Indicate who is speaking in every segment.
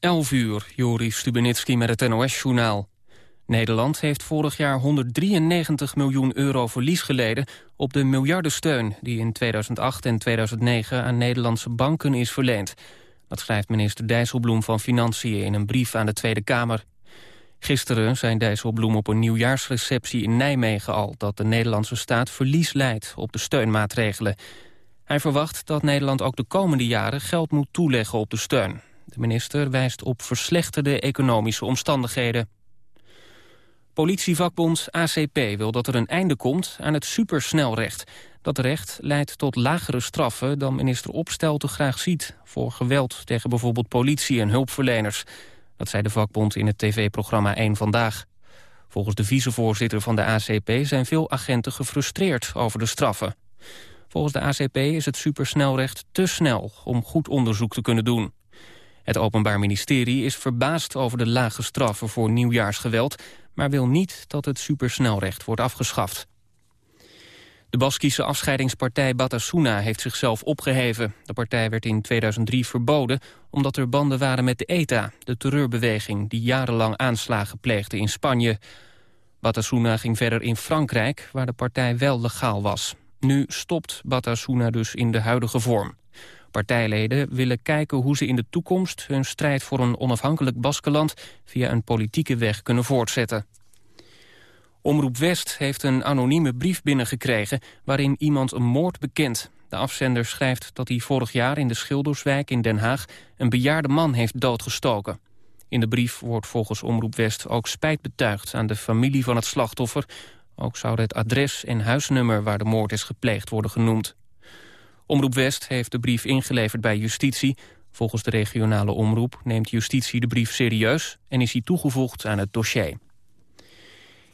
Speaker 1: 11 uur, Joris Stubenitski met het NOS-journaal. Nederland heeft vorig jaar 193 miljoen euro verlies geleden... op de miljardensteun die in 2008 en 2009 aan Nederlandse banken is verleend. Dat schrijft minister Dijsselbloem van Financiën in een brief aan de Tweede Kamer. Gisteren zei Dijsselbloem op een nieuwjaarsreceptie in Nijmegen al... dat de Nederlandse staat verlies leidt op de steunmaatregelen. Hij verwacht dat Nederland ook de komende jaren geld moet toeleggen op de steun. De minister wijst op verslechterde economische omstandigheden. Politievakbond ACP wil dat er een einde komt aan het supersnelrecht. Dat recht leidt tot lagere straffen dan minister Opstelten graag ziet... voor geweld tegen bijvoorbeeld politie en hulpverleners. Dat zei de vakbond in het tv-programma 1 Vandaag. Volgens de vicevoorzitter van de ACP zijn veel agenten gefrustreerd over de straffen. Volgens de ACP is het supersnelrecht te snel om goed onderzoek te kunnen doen. Het Openbaar Ministerie is verbaasd over de lage straffen voor nieuwjaarsgeweld... maar wil niet dat het supersnelrecht wordt afgeschaft. De Baskische afscheidingspartij Batasuna heeft zichzelf opgeheven. De partij werd in 2003 verboden omdat er banden waren met de ETA... de terreurbeweging die jarenlang aanslagen pleegde in Spanje. Batasuna ging verder in Frankrijk, waar de partij wel legaal was. Nu stopt Batasuna dus in de huidige vorm. Partijleden willen kijken hoe ze in de toekomst hun strijd voor een onafhankelijk Baskeland via een politieke weg kunnen voortzetten. Omroep West heeft een anonieme brief binnengekregen waarin iemand een moord bekent. De afzender schrijft dat hij vorig jaar in de Schilderswijk in Den Haag een bejaarde man heeft doodgestoken. In de brief wordt volgens Omroep West ook spijt betuigd aan de familie van het slachtoffer. Ook zouden het adres en huisnummer waar de moord is gepleegd worden genoemd. Omroep West heeft de brief ingeleverd bij justitie. Volgens de regionale omroep neemt justitie de brief serieus... en is hij toegevoegd aan het dossier.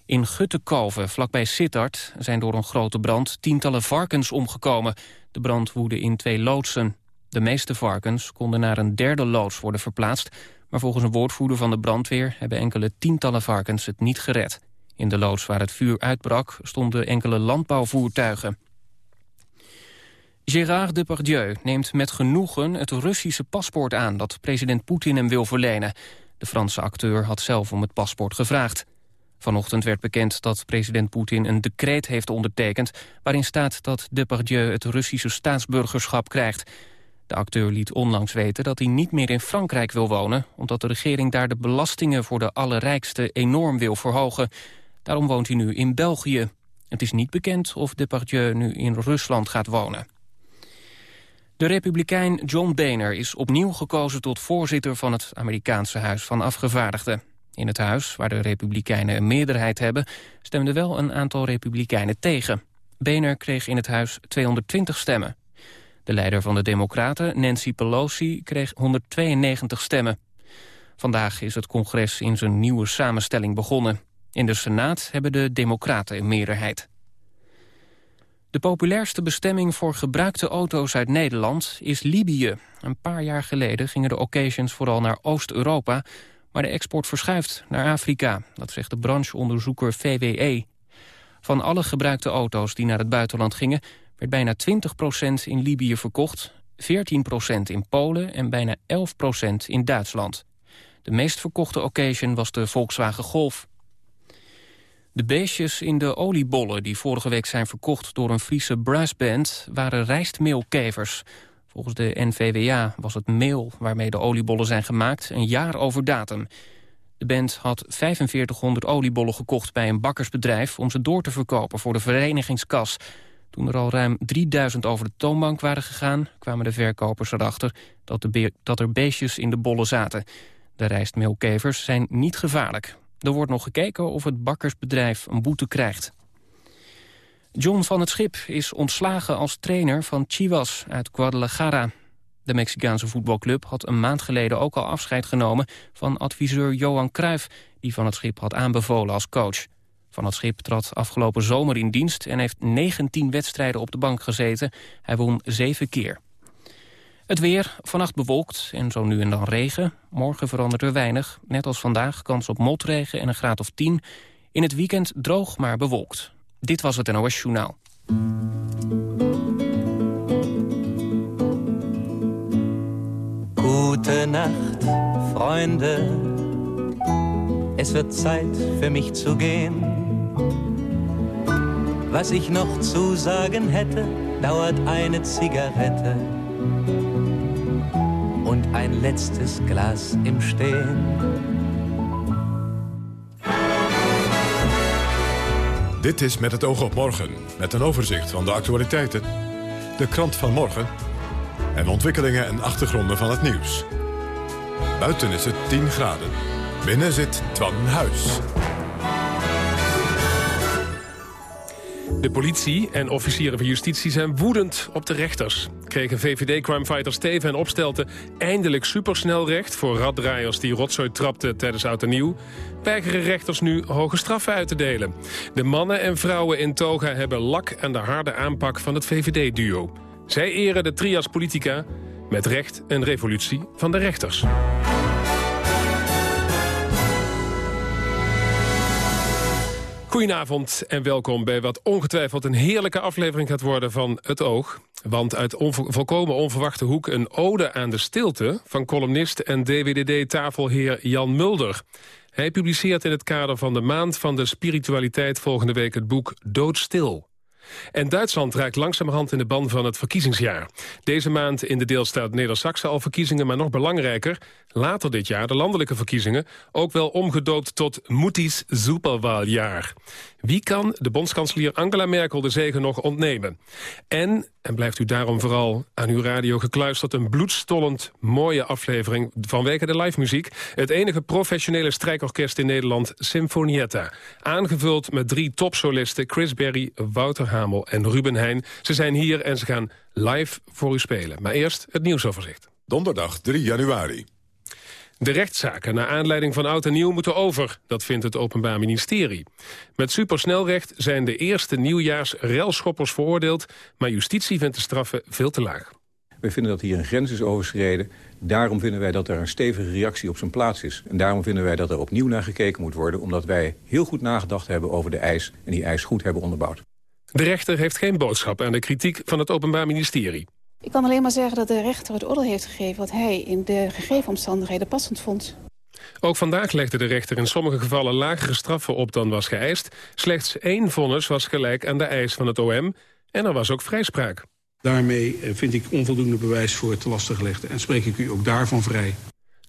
Speaker 1: In Guttekalven, vlakbij Sittard, zijn door een grote brand tientallen varkens omgekomen. De brand woedde in twee loodsen. De meeste varkens konden naar een derde loods worden verplaatst... maar volgens een woordvoerder van de brandweer hebben enkele tientallen varkens het niet gered. In de loods waar het vuur uitbrak stonden enkele landbouwvoertuigen. Gérard Depardieu neemt met genoegen het Russische paspoort aan... dat president Poetin hem wil verlenen. De Franse acteur had zelf om het paspoort gevraagd. Vanochtend werd bekend dat president Poetin een decreet heeft ondertekend... waarin staat dat Depardieu het Russische staatsburgerschap krijgt. De acteur liet onlangs weten dat hij niet meer in Frankrijk wil wonen... omdat de regering daar de belastingen voor de allerrijkste enorm wil verhogen. Daarom woont hij nu in België. Het is niet bekend of Depardieu nu in Rusland gaat wonen. De republikein John Boehner is opnieuw gekozen tot voorzitter van het Amerikaanse Huis van Afgevaardigden. In het huis, waar de republikeinen een meerderheid hebben, stemden wel een aantal republikeinen tegen. Boehner kreeg in het huis 220 stemmen. De leider van de Democraten, Nancy Pelosi, kreeg 192 stemmen. Vandaag is het congres in zijn nieuwe samenstelling begonnen. In de Senaat hebben de Democraten een meerderheid. De populairste bestemming voor gebruikte auto's uit Nederland is Libië. Een paar jaar geleden gingen de occasions vooral naar Oost-Europa... maar de export verschuift naar Afrika, dat zegt de brancheonderzoeker VWE. Van alle gebruikte auto's die naar het buitenland gingen... werd bijna 20% in Libië verkocht, 14% in Polen en bijna 11% in Duitsland. De meest verkochte occasion was de Volkswagen Golf. De beestjes in de oliebollen die vorige week zijn verkocht door een Friese brassband waren rijstmeelkevers. Volgens de NVWA was het meel waarmee de oliebollen zijn gemaakt een jaar over datum. De band had 4500 oliebollen gekocht bij een bakkersbedrijf om ze door te verkopen voor de verenigingskas. Toen er al ruim 3000 over de toonbank waren gegaan, kwamen de verkopers erachter dat, de dat er beestjes in de bollen zaten. De rijstmeelkevers zijn niet gevaarlijk. Er wordt nog gekeken of het bakkersbedrijf een boete krijgt. John van het Schip is ontslagen als trainer van Chivas uit Guadalajara. De Mexicaanse voetbalclub had een maand geleden ook al afscheid genomen... van adviseur Johan Cruijff, die Van het Schip had aanbevolen als coach. Van het Schip trad afgelopen zomer in dienst... en heeft 19 wedstrijden op de bank gezeten. Hij won zeven keer. Het weer, vannacht bewolkt en zo nu en dan regen. Morgen verandert er weinig. Net als vandaag kans op motregen en een graad of 10. In het weekend droog, maar bewolkt. Dit was het NOS Journaal.
Speaker 2: Gute Nacht, Freunde. Es wird Zeit für mich zu gehen. Was ich noch zu sagen hätte, dauert eine Zigarette und ein letztes Glas im Stehen.
Speaker 3: Dit is Met het oog op morgen, met een overzicht van de actualiteiten, de krant van morgen en ontwikkelingen en achtergronden van het nieuws. Buiten is het 10 graden. Binnen zit Twan Huis.
Speaker 4: De politie en officieren van justitie zijn woedend op de rechters. Kregen VVD-crimefighter Steven en eindelijk supersnelrecht... voor raddraaiers die rotzooi trapten tijdens Oud en Nieuw... weigeren rechters nu hoge straffen uit te delen. De mannen en vrouwen in toga hebben lak aan de harde aanpak van het VVD-duo. Zij eren de trias politica met recht en revolutie van de rechters. Goedenavond en welkom bij wat ongetwijfeld een heerlijke aflevering gaat worden van Het Oog. Want uit volkomen onverwachte hoek een ode aan de stilte van columnist en DWDD-tafelheer Jan Mulder. Hij publiceert in het kader van de Maand van de Spiritualiteit volgende week het boek Doodstil. En Duitsland raakt langzamerhand in de ban van het verkiezingsjaar. Deze maand in de deelstaat Neder-Saxe al verkiezingen, maar nog belangrijker... later dit jaar de landelijke verkiezingen... ook wel omgedoopt tot Moetis Superwahljaar. Wie kan de bondskanselier Angela Merkel de zegen nog ontnemen? En, en blijft u daarom vooral aan uw radio gekluisterd... een bloedstollend mooie aflevering vanwege de live muziek. Het enige professionele strijkorkest in Nederland, Sinfonietta. Aangevuld met drie topsolisten Chris Berry, Wouter Hamel en Ruben Heijn. Ze zijn hier en ze gaan live voor u spelen. Maar eerst het nieuwsoverzicht.
Speaker 3: Donderdag 3 januari.
Speaker 4: De rechtszaken naar aanleiding van oud en nieuw moeten over. Dat vindt het Openbaar Ministerie. Met supersnelrecht zijn de eerste nieuwjaars relschoppers veroordeeld... maar justitie vindt de straffen veel te laag.
Speaker 5: Wij vinden dat hier een grens is overschreden. Daarom vinden wij dat er een stevige reactie op zijn plaats is. En daarom vinden wij dat er opnieuw naar gekeken moet worden... omdat wij heel goed nagedacht hebben over de eis... en die eis goed hebben onderbouwd.
Speaker 4: De rechter heeft geen boodschap aan de kritiek van het Openbaar Ministerie.
Speaker 6: Ik kan alleen maar zeggen dat de rechter het oordeel heeft gegeven... wat hij in de gegeven omstandigheden passend vond.
Speaker 4: Ook vandaag legde de rechter in sommige gevallen lagere straffen op dan was geëist. Slechts één vonnis was gelijk aan de eis van het OM en er was ook vrijspraak.
Speaker 7: Daarmee eh, vind ik onvoldoende bewijs voor te lastig gelegd en spreek ik u ook daarvan vrij.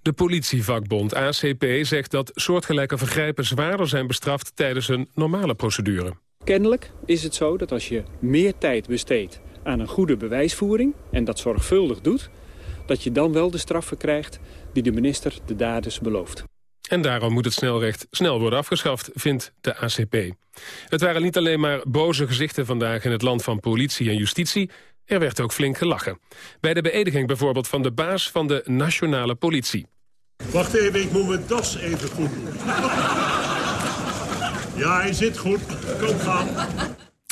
Speaker 4: De politievakbond ACP zegt dat soortgelijke vergrijpen zwaarder zijn bestraft tijdens een normale procedure.
Speaker 8: Kennelijk is het zo dat als je meer tijd besteedt aan een goede bewijsvoering... en dat zorgvuldig doet, dat je dan wel de straffen krijgt... die de minister de daders belooft.
Speaker 4: En daarom moet het snelrecht snel worden afgeschaft, vindt de ACP. Het waren niet alleen maar boze gezichten vandaag in het land van politie en justitie. Er werd ook flink gelachen. Bij de beëdiging bijvoorbeeld van de baas van de nationale politie.
Speaker 9: Wacht even, ik moet mijn das even goed doen. Ja, hij zit goed. Kom gaan.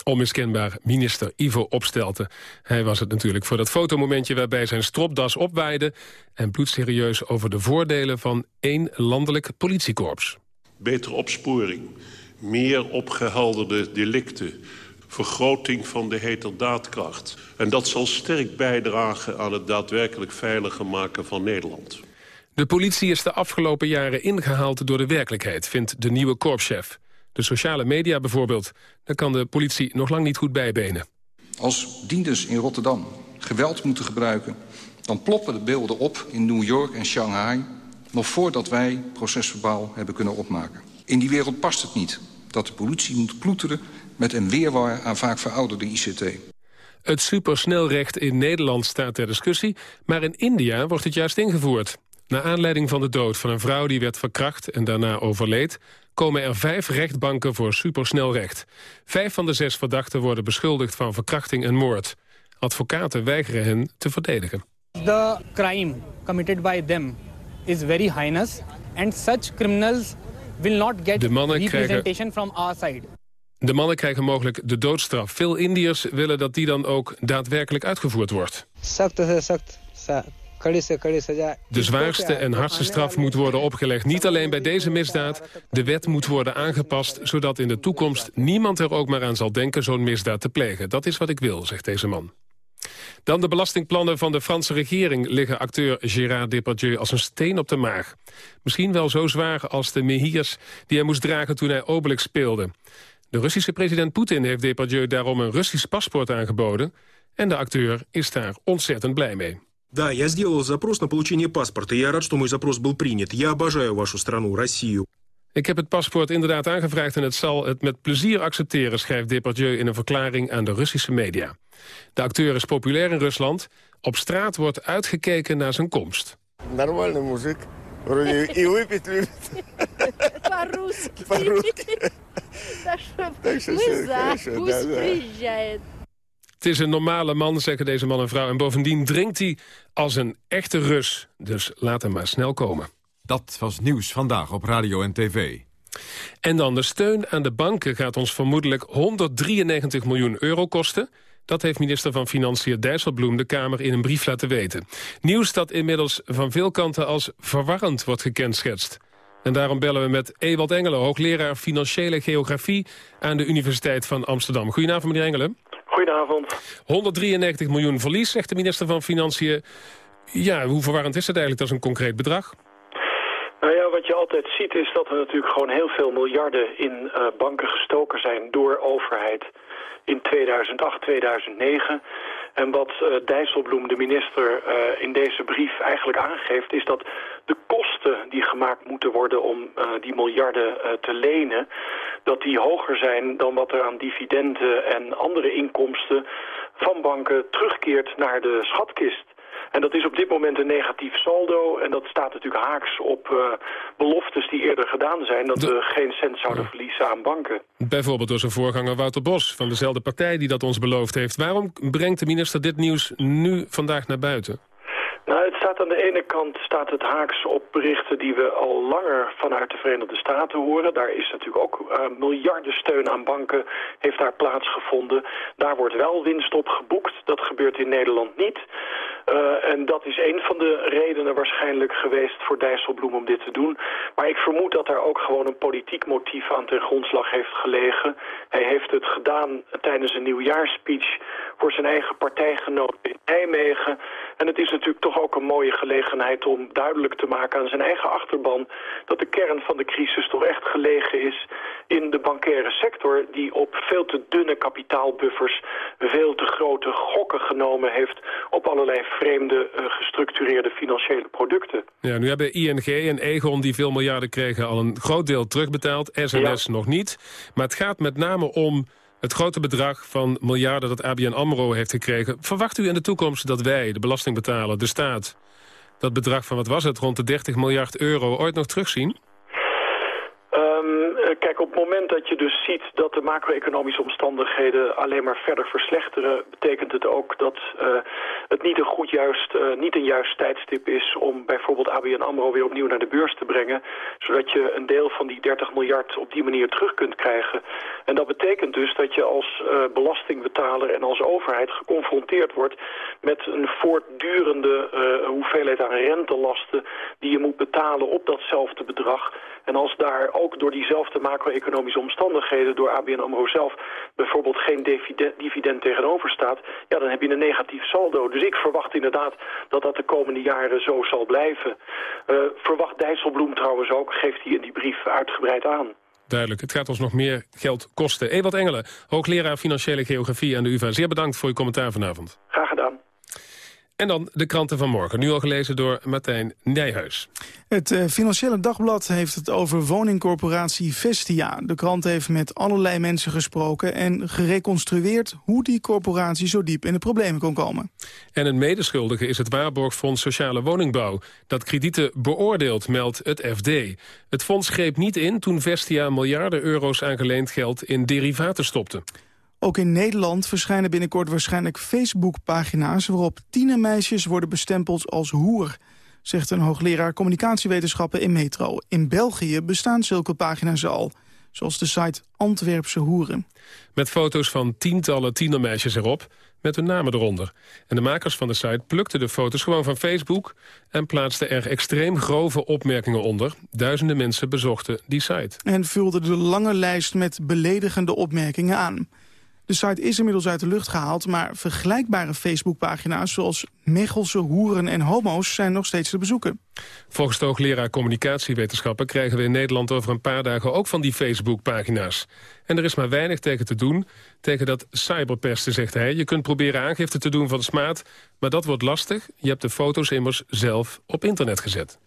Speaker 4: Onmiskenbaar minister Ivo Opstelten. Hij was het natuurlijk voor dat fotomomentje waarbij zijn stropdas opwaaide... en bloedserieus over de voordelen van één landelijk politiekorps.
Speaker 9: Betere opsporing, meer opgehelderde delicten... vergroting van de heterdaadkracht. En dat zal sterk bijdragen aan het daadwerkelijk veiliger maken van Nederland.
Speaker 4: De politie is de afgelopen jaren ingehaald door de werkelijkheid... vindt de nieuwe korpschef. De sociale media bijvoorbeeld. Daar kan de politie nog lang niet goed bijbenen.
Speaker 10: Als dienders in Rotterdam geweld moeten gebruiken... dan ploppen de beelden op in New York en Shanghai... nog voordat wij procesverbaal hebben kunnen opmaken. In die wereld past het niet dat de politie moet ploeteren... met een weerwar aan vaak verouderde ICT.
Speaker 4: Het supersnelrecht in Nederland staat ter discussie... maar in India wordt het juist ingevoerd. Na aanleiding van de dood van een vrouw die werd verkracht en daarna overleed komen er vijf rechtbanken voor supersnelrecht. Vijf van de zes verdachten worden beschuldigd van verkrachting en moord. Advocaten weigeren hen te verdedigen.
Speaker 11: The crime committed by them is very heinous and such criminals will not get de mannen representation krijgen... from our side.
Speaker 4: De mannen krijgen mogelijk de doodstraf. Veel Indiërs willen dat die dan ook daadwerkelijk uitgevoerd wordt. De zwaarste en hardste straf moet worden opgelegd. Niet alleen bij deze misdaad. De wet moet worden aangepast, zodat in de toekomst niemand er ook maar aan zal denken zo'n misdaad te plegen. Dat is wat ik wil, zegt deze man. Dan de belastingplannen van de Franse regering... liggen acteur Gérard Depardieu als een steen op de maag. Misschien wel zo zwaar als de mehiers die hij moest dragen toen hij Obelix speelde. De Russische president Poetin heeft Depardieu daarom een Russisch paspoort aangeboden... en de acteur is daar ontzettend blij mee.
Speaker 12: Да, я сделал запрос на получение паспорта. Я рад, что мой запрос был принят. Я обожаю вашу страну, Россию.
Speaker 4: Ik heb het paspoort inderdaad aangevraagd en het zal het met plezier accepteren... schrijft Depardieu in een verklaring aan de Russische media. De acteur is populair in Rusland. Op straat wordt uitgekeken naar zijn komst.
Speaker 13: Нормальный мужик. Вроде и выпить любит.
Speaker 14: По-русски.
Speaker 13: По-русски.
Speaker 14: Так что
Speaker 13: Так что
Speaker 14: мы
Speaker 13: всё
Speaker 14: за.
Speaker 13: хорошо,
Speaker 14: Пусть
Speaker 13: да, да.
Speaker 14: приезжает.
Speaker 4: Het is een normale man, zeggen deze man en vrouw. En bovendien drinkt hij als een echte Rus. Dus laat hem maar snel komen.
Speaker 15: Dat was nieuws vandaag op radio en tv.
Speaker 4: En dan de steun aan de banken gaat ons vermoedelijk 193 miljoen euro kosten. Dat heeft minister van Financiën Dijsselbloem de Kamer in een brief laten weten. Nieuws dat inmiddels van veel kanten als verwarrend wordt gekenschetst. En daarom bellen we met Ewald Engelen, hoogleraar Financiële Geografie aan de Universiteit van Amsterdam. Goedenavond, meneer Engelen.
Speaker 16: Goedenavond.
Speaker 4: 193 miljoen verlies, zegt de minister van Financiën. Ja, hoe verwarrend is het eigenlijk? Dat is een concreet bedrag.
Speaker 16: Nou ja, wat je altijd ziet is dat er natuurlijk gewoon heel veel miljarden in eh, banken gestoken zijn door overheid in 2008, 2009. En wat eh, Dijsselbloem, de minister, eh, in deze brief eigenlijk aangeeft... is dat de kosten die gemaakt moeten worden om eh, die miljarden te lenen... dat die hoger zijn dan wat er aan dividenden en andere inkomsten van banken terugkeert naar de schatkist. En dat is op dit moment een negatief saldo. En dat staat natuurlijk haaks op eh, beloftes die eerder gedaan zijn... dat we geen cent zouden verliezen aan banken.
Speaker 4: Bijvoorbeeld door zijn voorganger Wouter Bos van dezelfde partij die dat ons beloofd heeft. Waarom brengt de minister dit nieuws nu vandaag naar buiten?
Speaker 16: Aan de ene kant staat het haaks op berichten die we al langer vanuit de Verenigde Staten horen. Daar is natuurlijk ook uh, miljarden steun aan banken heeft daar plaatsgevonden. Daar wordt wel winst op geboekt. Dat gebeurt in Nederland niet. Uh, en dat is een van de redenen waarschijnlijk geweest voor Dijsselbloem om dit te doen. Maar ik vermoed dat daar ook gewoon een politiek motief aan ten grondslag heeft gelegen. Hij heeft het gedaan tijdens een nieuwjaarspeech voor zijn eigen partijgenoot in Nijmegen. En het is natuurlijk toch ook een mooie gelegenheid om duidelijk te maken aan zijn eigen achterban... dat de kern van de crisis toch echt gelegen is in de bankaire sector... die op veel te dunne kapitaalbuffers veel te grote gokken genomen heeft... op allerlei vreemde uh, gestructureerde financiële producten.
Speaker 4: Ja, nu hebben ING en Egon, die veel miljarden kregen... al een groot deel terugbetaald, SNS ja. nog niet. Maar het gaat met name om het grote bedrag van miljarden dat ABN AMRO heeft gekregen. Verwacht u in de toekomst dat wij, de belastingbetaler, de staat... dat bedrag van, wat was het, rond de 30 miljard euro ooit nog terugzien?
Speaker 16: Um, kijk, op het moment dat je dus ziet dat de macro-economische omstandigheden alleen maar verder verslechteren, betekent het ook dat uh, het niet een goed juist, uh, niet een juist tijdstip is om bijvoorbeeld ABN AMRO weer opnieuw naar de beurs te brengen, zodat je een deel van die 30 miljard op die manier terug kunt krijgen. En dat betekent dus dat je als belastingbetaler en als overheid geconfronteerd wordt met een voortdurende hoeveelheid aan rentelasten die je moet betalen op datzelfde bedrag. En als daar ook door diezelfde macro-economische omstandigheden... door ABN AMRO zelf bijvoorbeeld geen dividend, tegenover staat... ja, dan heb je een negatief saldo. Dus ik verwacht inderdaad dat dat de komende jaren zo zal blijven. Uh, verwacht Dijsselbloem trouwens ook, geeft hij in die brief uitgebreid aan.
Speaker 4: Duidelijk, het gaat ons nog meer geld kosten. Ewald Engelen, hoogleraar Financiële Geografie aan de UvA. Zeer bedankt voor uw commentaar vanavond. En dan de kranten van morgen, nu al gelezen door Martijn Nijhuis.
Speaker 17: Het uh, Financiële Dagblad heeft het over woningcorporatie Vestia. De krant heeft met allerlei mensen gesproken en gereconstrueerd... hoe die corporatie zo diep in de problemen kon komen.
Speaker 4: En een medeschuldige is het Waarborgfonds Sociale Woningbouw... dat kredieten beoordeelt, meldt het FD. Het fonds greep niet in toen Vestia miljarden euro's aangeleend geld in derivaten stopte.
Speaker 17: Ook in Nederland verschijnen binnenkort waarschijnlijk Facebook-pagina's... waarop tienermeisjes worden bestempeld als hoer, zegt een hoogleraar communicatiewetenschappen in Metro. In België bestaan zulke pagina's al, zoals de site Antwerpse Hoeren.
Speaker 4: Met foto's van tientallen tienermeisjes erop, met hun namen eronder. En de makers van de site plukten de foto's gewoon van Facebook... en plaatsten er extreem grove opmerkingen onder. Duizenden mensen bezochten die site.
Speaker 17: En vulden de lange lijst met beledigende opmerkingen aan. De site is inmiddels uit de lucht gehaald, maar vergelijkbare Facebookpagina's zoals Mechelse hoeren en homo's zijn nog steeds te bezoeken.
Speaker 4: Volgens de hoogleraar communicatiewetenschappen krijgen we in Nederland over een paar dagen ook van die Facebookpagina's. En er is maar weinig tegen te doen, tegen dat cyberpesten, zegt hij. Je kunt proberen aangifte te doen van smaad, maar dat wordt lastig. Je hebt de foto's immers zelf op internet gezet.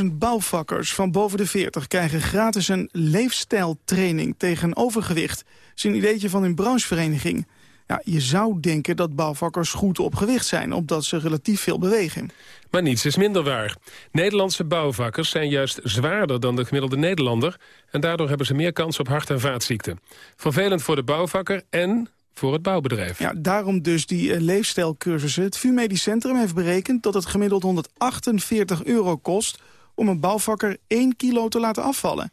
Speaker 17: 10.000 bouwvakkers van boven de 40 krijgen gratis een leefstijltraining tegen overgewicht. Is een ideetje van hun branchevereniging. Ja, je zou denken dat bouwvakkers goed op gewicht zijn, omdat ze relatief veel bewegen.
Speaker 4: Maar niets is minder waar. Nederlandse bouwvakkers zijn juist zwaarder dan de gemiddelde Nederlander... en daardoor hebben ze meer kans op hart- en vaatziekten. Vervelend voor de bouwvakker en voor het bouwbedrijf.
Speaker 17: Ja, daarom dus die uh, leefstijlcursussen. Het VU Medisch Centrum heeft berekend dat het gemiddeld 148 euro kost... om een bouwvakker 1 kilo te laten afvallen.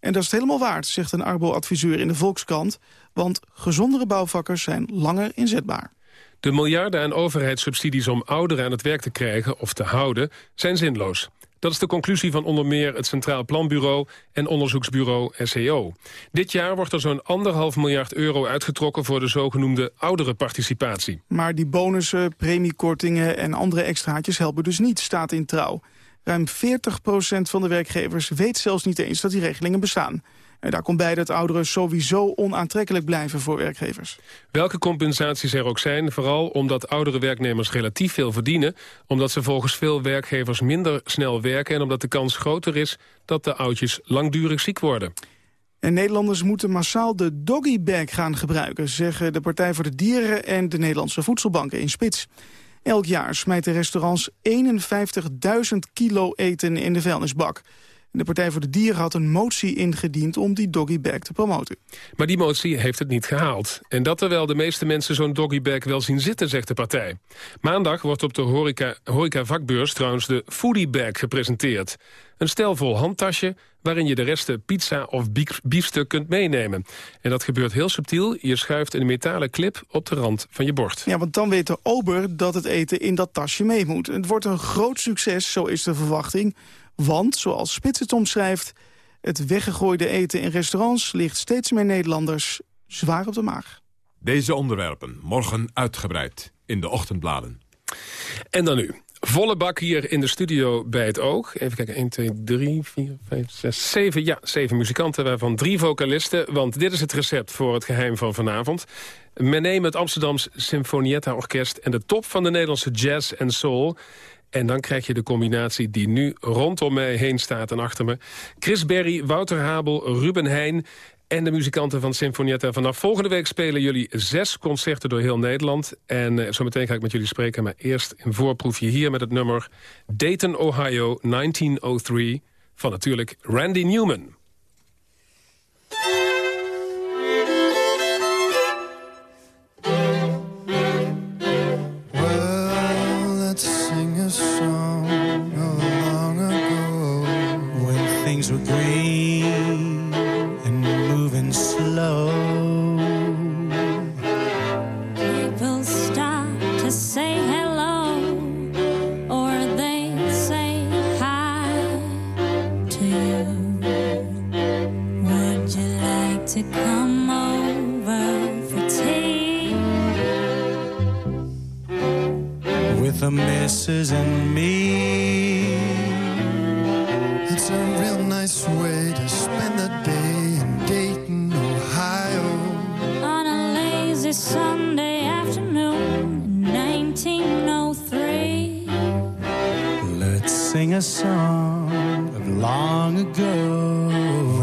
Speaker 17: En dat is het helemaal waard, zegt een arbo-adviseur in de Volkskrant. Want gezondere bouwvakkers zijn langer inzetbaar.
Speaker 4: De miljarden aan overheidssubsidies om ouderen aan het werk te krijgen of te houden... zijn zinloos. Dat is de conclusie van onder meer het Centraal Planbureau en onderzoeksbureau SEO. Dit jaar wordt er zo'n anderhalf miljard euro uitgetrokken voor de zogenoemde ouderenparticipatie.
Speaker 17: Maar die bonussen, premiekortingen en andere extraatjes helpen dus niet, staat in trouw. Ruim 40% van de werkgevers weet zelfs niet eens dat die regelingen bestaan. En daar komt bij dat ouderen sowieso onaantrekkelijk blijven voor werkgevers.
Speaker 4: Welke compensaties er ook zijn, vooral omdat oudere werknemers relatief veel verdienen... omdat ze volgens veel werkgevers minder snel werken... en omdat de kans groter is dat de oudjes langdurig ziek worden.
Speaker 17: En Nederlanders moeten massaal de doggybag gaan gebruiken... zeggen de Partij voor de Dieren en de Nederlandse voedselbanken in Spits. Elk jaar smijten restaurants 51.000 kilo eten in de vuilnisbak. De Partij voor de Dieren had een motie ingediend om die doggybag te promoten.
Speaker 4: Maar die motie heeft het niet gehaald. En dat terwijl de meeste mensen zo'n doggybag wel zien zitten, zegt de partij. Maandag wordt op de horeca, horeca vakbeurs trouwens de foodiebag gepresenteerd. Een stelvol handtasje waarin je de resten pizza of biefstuk kunt meenemen. En dat gebeurt heel subtiel. Je schuift een metalen clip op de rand van je bord.
Speaker 17: Ja, want dan weet de ober dat het eten in dat tasje mee moet. Het wordt een groot succes, zo is de verwachting. Want, zoals Spits het omschrijft... het weggegooide eten in restaurants ligt steeds meer Nederlanders zwaar op de maag.
Speaker 15: Deze onderwerpen morgen uitgebreid in de ochtendbladen.
Speaker 4: En dan nu. Volle bak hier in de studio bij het Oog. Even kijken, 1, 2, 3, 4, 5, 6, 7. Ja, 7 muzikanten, waarvan drie vocalisten. Want dit is het recept voor het geheim van vanavond. Men neemt het Amsterdams Sinfonietta Orkest... en de top van de Nederlandse jazz en soul... En dan krijg je de combinatie die nu rondom mij heen staat en achter me. Chris Berry, Wouter Habel, Ruben Heijn en de muzikanten van Sinfonietta. Vanaf volgende week spelen jullie zes concerten door heel Nederland. En uh, zometeen ga ik met jullie spreken, maar eerst een voorproefje hier met het nummer Dayton, Ohio, 1903 van natuurlijk Randy Newman.
Speaker 18: Missus and me.
Speaker 19: It's a real nice way to spend the day in Dayton, Ohio.
Speaker 20: On a lazy Sunday afternoon in 1903.
Speaker 18: Let's sing a song of long ago.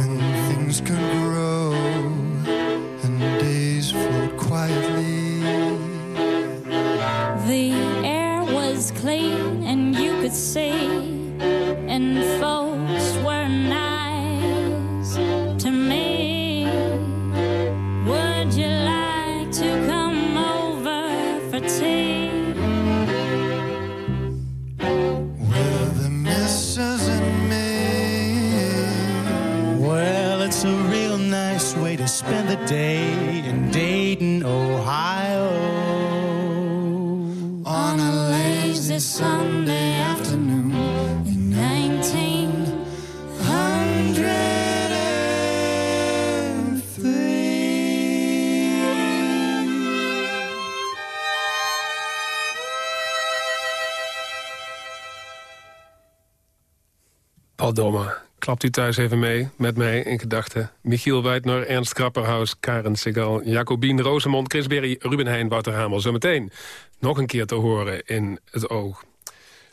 Speaker 4: Klapt u thuis even mee, met mij in gedachten. Michiel Weidner, Ernst Krapperhaus, Karen Segal, Jacobien Rosemond, Chris Berry, Ruben Heijn, Wouter Hamel. Zometeen nog een keer te horen in het oog.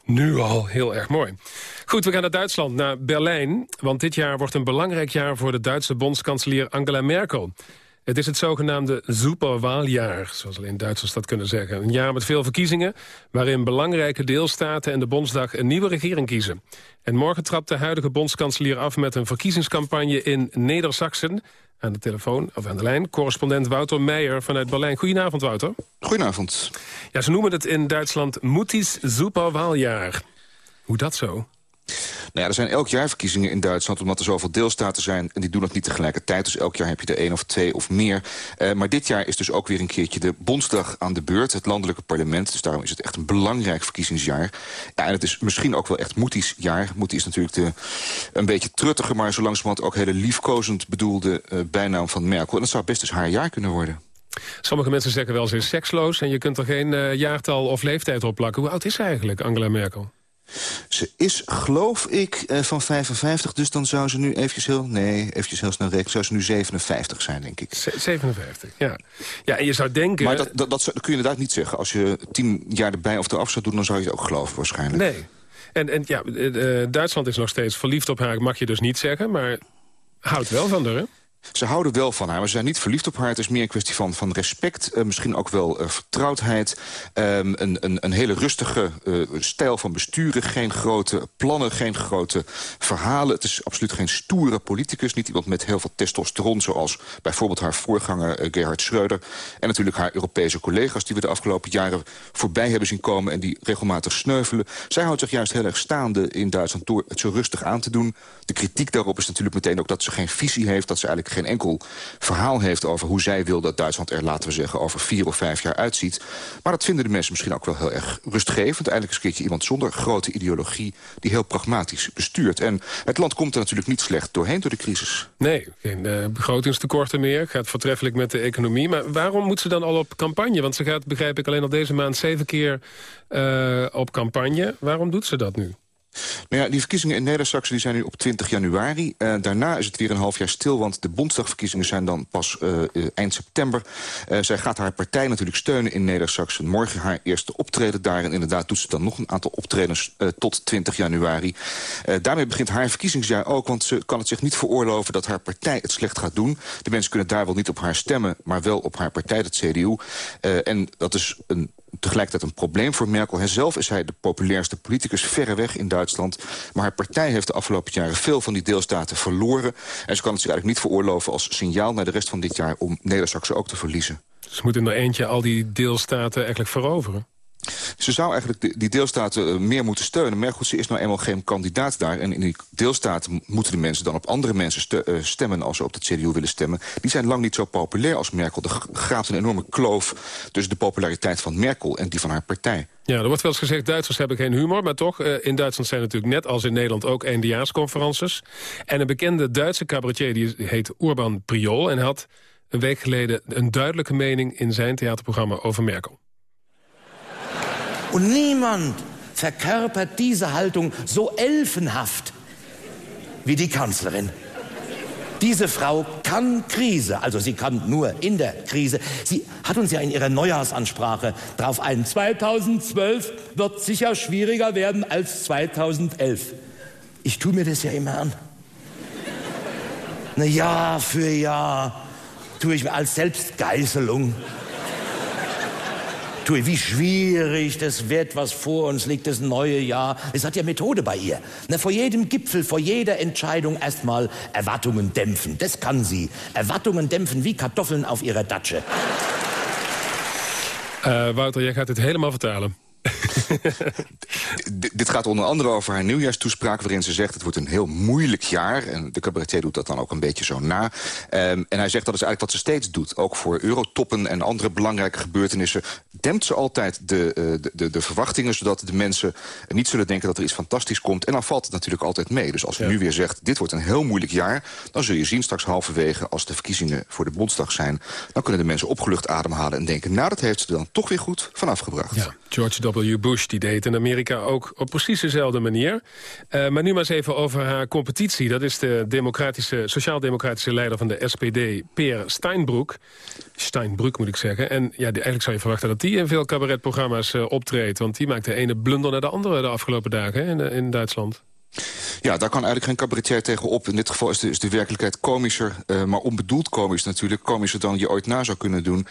Speaker 4: Nu al heel erg mooi. Goed, we gaan naar Duitsland, naar Berlijn. Want dit jaar wordt een belangrijk jaar voor de Duitse bondskanselier Angela Merkel. Het is het zogenaamde superwaaljaar, zoals alleen Duitsers dat kunnen zeggen. Een jaar met veel verkiezingen, waarin belangrijke deelstaten en de Bondsdag een nieuwe regering kiezen. En morgen trapt de huidige bondskanselier af met een verkiezingscampagne in Neder-Saxen. Aan de telefoon, of aan de lijn, correspondent Wouter Meijer vanuit Berlijn. Goedenavond, Wouter.
Speaker 21: Goedenavond.
Speaker 4: Ja, ze noemen het in Duitsland Mutis Superwaaljaar. Hoe dat zo?
Speaker 21: Nou ja, er zijn elk jaar verkiezingen in Duitsland... omdat er zoveel deelstaten zijn en die doen het niet tegelijkertijd. Dus elk jaar heb je er één of twee of meer. Uh, maar dit jaar is dus ook weer een keertje de Bondsdag aan de beurt. Het landelijke parlement. Dus daarom is het echt een belangrijk verkiezingsjaar. Ja, en het is misschien ook wel echt Moeties jaar. Moetie is natuurlijk de, een beetje truttige... maar zo langzamerhand ook hele liefkozend bedoelde uh, bijnaam van Merkel. En dat zou best eens haar jaar kunnen worden.
Speaker 4: Sommige mensen zeggen wel, ze is seksloos... en je kunt er geen uh, jaartal of leeftijd op plakken. Hoe oud is ze eigenlijk, Angela Merkel?
Speaker 21: Ze is, geloof ik, uh, van 55, dus dan zou ze nu eventjes heel... Nee, eventjes heel snel rekenen, zou ze nu 57 zijn, denk ik.
Speaker 4: 57, ja. Ja, en je zou denken...
Speaker 21: Maar dat, dat, dat, dat kun je inderdaad niet zeggen. Als je tien jaar erbij of eraf zou doen, dan zou je het ook geloven waarschijnlijk.
Speaker 4: Nee. En, en ja, uh, Duitsland is nog steeds verliefd op haar, mag je dus niet zeggen, maar houdt wel van haar, hè?
Speaker 21: Ze houden wel van haar, maar ze zijn niet verliefd op haar. Het is meer een kwestie van, van respect, uh, misschien ook wel uh, vertrouwdheid. Um, een, een, een hele rustige uh, stijl van besturen. Geen grote plannen, geen grote verhalen. Het is absoluut geen stoere politicus. Niet iemand met heel veel testosteron, zoals bijvoorbeeld haar voorganger Gerhard Schreuder. En natuurlijk haar Europese collega's die we de afgelopen jaren voorbij hebben zien komen... en die regelmatig sneuvelen. Zij houdt zich juist heel erg staande in Duitsland door het zo rustig aan te doen. De kritiek daarop is natuurlijk meteen ook dat ze geen visie heeft... dat ze eigenlijk geen enkel verhaal heeft over hoe zij wil dat Duitsland er, laten we zeggen, over vier of vijf jaar uitziet. Maar dat vinden de mensen misschien ook wel heel erg rustgevend. Eindelijk is een keertje iemand zonder grote ideologie die heel pragmatisch bestuurt. En het land komt er natuurlijk niet slecht doorheen door de crisis.
Speaker 4: Nee, geen uh, begrotingstekorten meer. Gaat voortreffelijk met de economie. Maar waarom moet ze dan al op campagne? Want ze gaat, begrijp ik, alleen al deze maand zeven keer uh, op campagne. Waarom doet ze dat nu?
Speaker 21: Nou ja, die verkiezingen in Neder-Saxen zijn nu op 20 januari. Uh, daarna is het weer een half jaar stil, want de Bondsdagverkiezingen zijn dan pas uh, uh, eind september. zij gaat haar partij natuurlijk steunen in Neder-Saxen. Morgen haar eerste optreden daar. En inderdaad doet ze dan nog een aantal optredens tot 20 januari. daarmee begint haar verkiezingsjaar ook, want ze kan het zich niet veroorloven dat haar partij het slecht gaat doen. De mensen kunnen daar wel niet op haar stemmen, maar wel op haar partij, de CDU. en dat is een tegelijkertijd een probleem voor Merkel. Zelf is hij de populairste politicus verreweg in Duitsland. Maar haar partij heeft de afgelopen jaren veel van die deelstaten verloren. En ze kan het zich eigenlijk niet veroorloven als signaal naar de rest van dit jaar... om Neder-Saxen ook te verliezen.
Speaker 4: Ze moeten er eentje al die deelstaten eigenlijk veroveren.
Speaker 21: Ze zou eigenlijk die deelstaten meer moeten steunen. Goed, ze is nou eenmaal geen kandidaat daar. En in die deelstaten moeten de mensen dan op andere mensen stemmen... als ze op de CDU willen stemmen. Die zijn lang niet zo populair als Merkel. Er graaft een enorme kloof tussen de populariteit van Merkel... en die van haar partij.
Speaker 4: Ja, er wordt wel eens gezegd, Duitsers hebben geen humor. Maar toch, in Duitsland zijn natuurlijk net als in Nederland ook eindejaarsconferences. En een bekende Duitse cabaretier, die heet Urban Priol... en had een week geleden een duidelijke mening in zijn theaterprogramma over Merkel.
Speaker 22: Und niemand verkörpert diese Haltung so elfenhaft wie die Kanzlerin. Diese Frau kann Krise, also sie kann nur in der Krise. Sie hat uns ja in ihrer Neujahrsansprache darauf ein, 2012 wird sicher schwieriger werden als 2011. Ich tue mir das ja immer an. Na, Jahr für Jahr tue ich mir als Selbstgeißelung tue, wie schwierig das wird, was vor uns liegt, das neue Jahr. Es hat ja Methode bei ihr. Na, vor jedem Gipfel, vor jeder Entscheidung erstmal Erwartungen dämpfen. Das kann sie. Erwartungen dämpfen wie Kartoffeln auf ihrer Datsche.
Speaker 4: Uh, Wouter, jij gaat het helemaal vertalen.
Speaker 21: dit gaat onder andere over haar nieuwjaarstoespraak... waarin ze zegt het wordt een heel moeilijk jaar. En de cabaretier doet dat dan ook een beetje zo na. Um, en hij zegt dat is eigenlijk wat ze steeds doet. Ook voor eurotoppen en andere belangrijke gebeurtenissen... dempt ze altijd de, de, de, de, verwachtingen... zodat de mensen niet zullen denken dat er iets fantastisch komt. En dan valt het natuurlijk altijd mee. Dus als u nu weer zegt, dit wordt een heel moeilijk jaar... dan zul je zien straks halverwege, als de verkiezingen voor de Bondsdag zijn... dan kunnen de mensen opgelucht ademhalen en denken... nou, dat heeft ze dan toch weer goed vanaf gebracht.
Speaker 4: Ja, George W. Bush die deed in Amerika ook op precies dezelfde manier. Uh, maar nu maar eens even over haar competitie. Dat is de democratische, sociaal-democratische leider van de SPD, Peer Steinbrück. Steinbrück moet ik zeggen. En ja, eigenlijk zou je verwachten dat die in veel cabaretprogramma's uh, optreedt. Want die maakt de ene blunder naar de andere de afgelopen dagen hè, in, Duitsland.
Speaker 21: Ja, daar kan eigenlijk geen cabaretier tegenop. In dit geval is de, werkelijkheid komischer, maar onbedoeld komisch natuurlijk. Komischer dan je ooit na zou kunnen doen.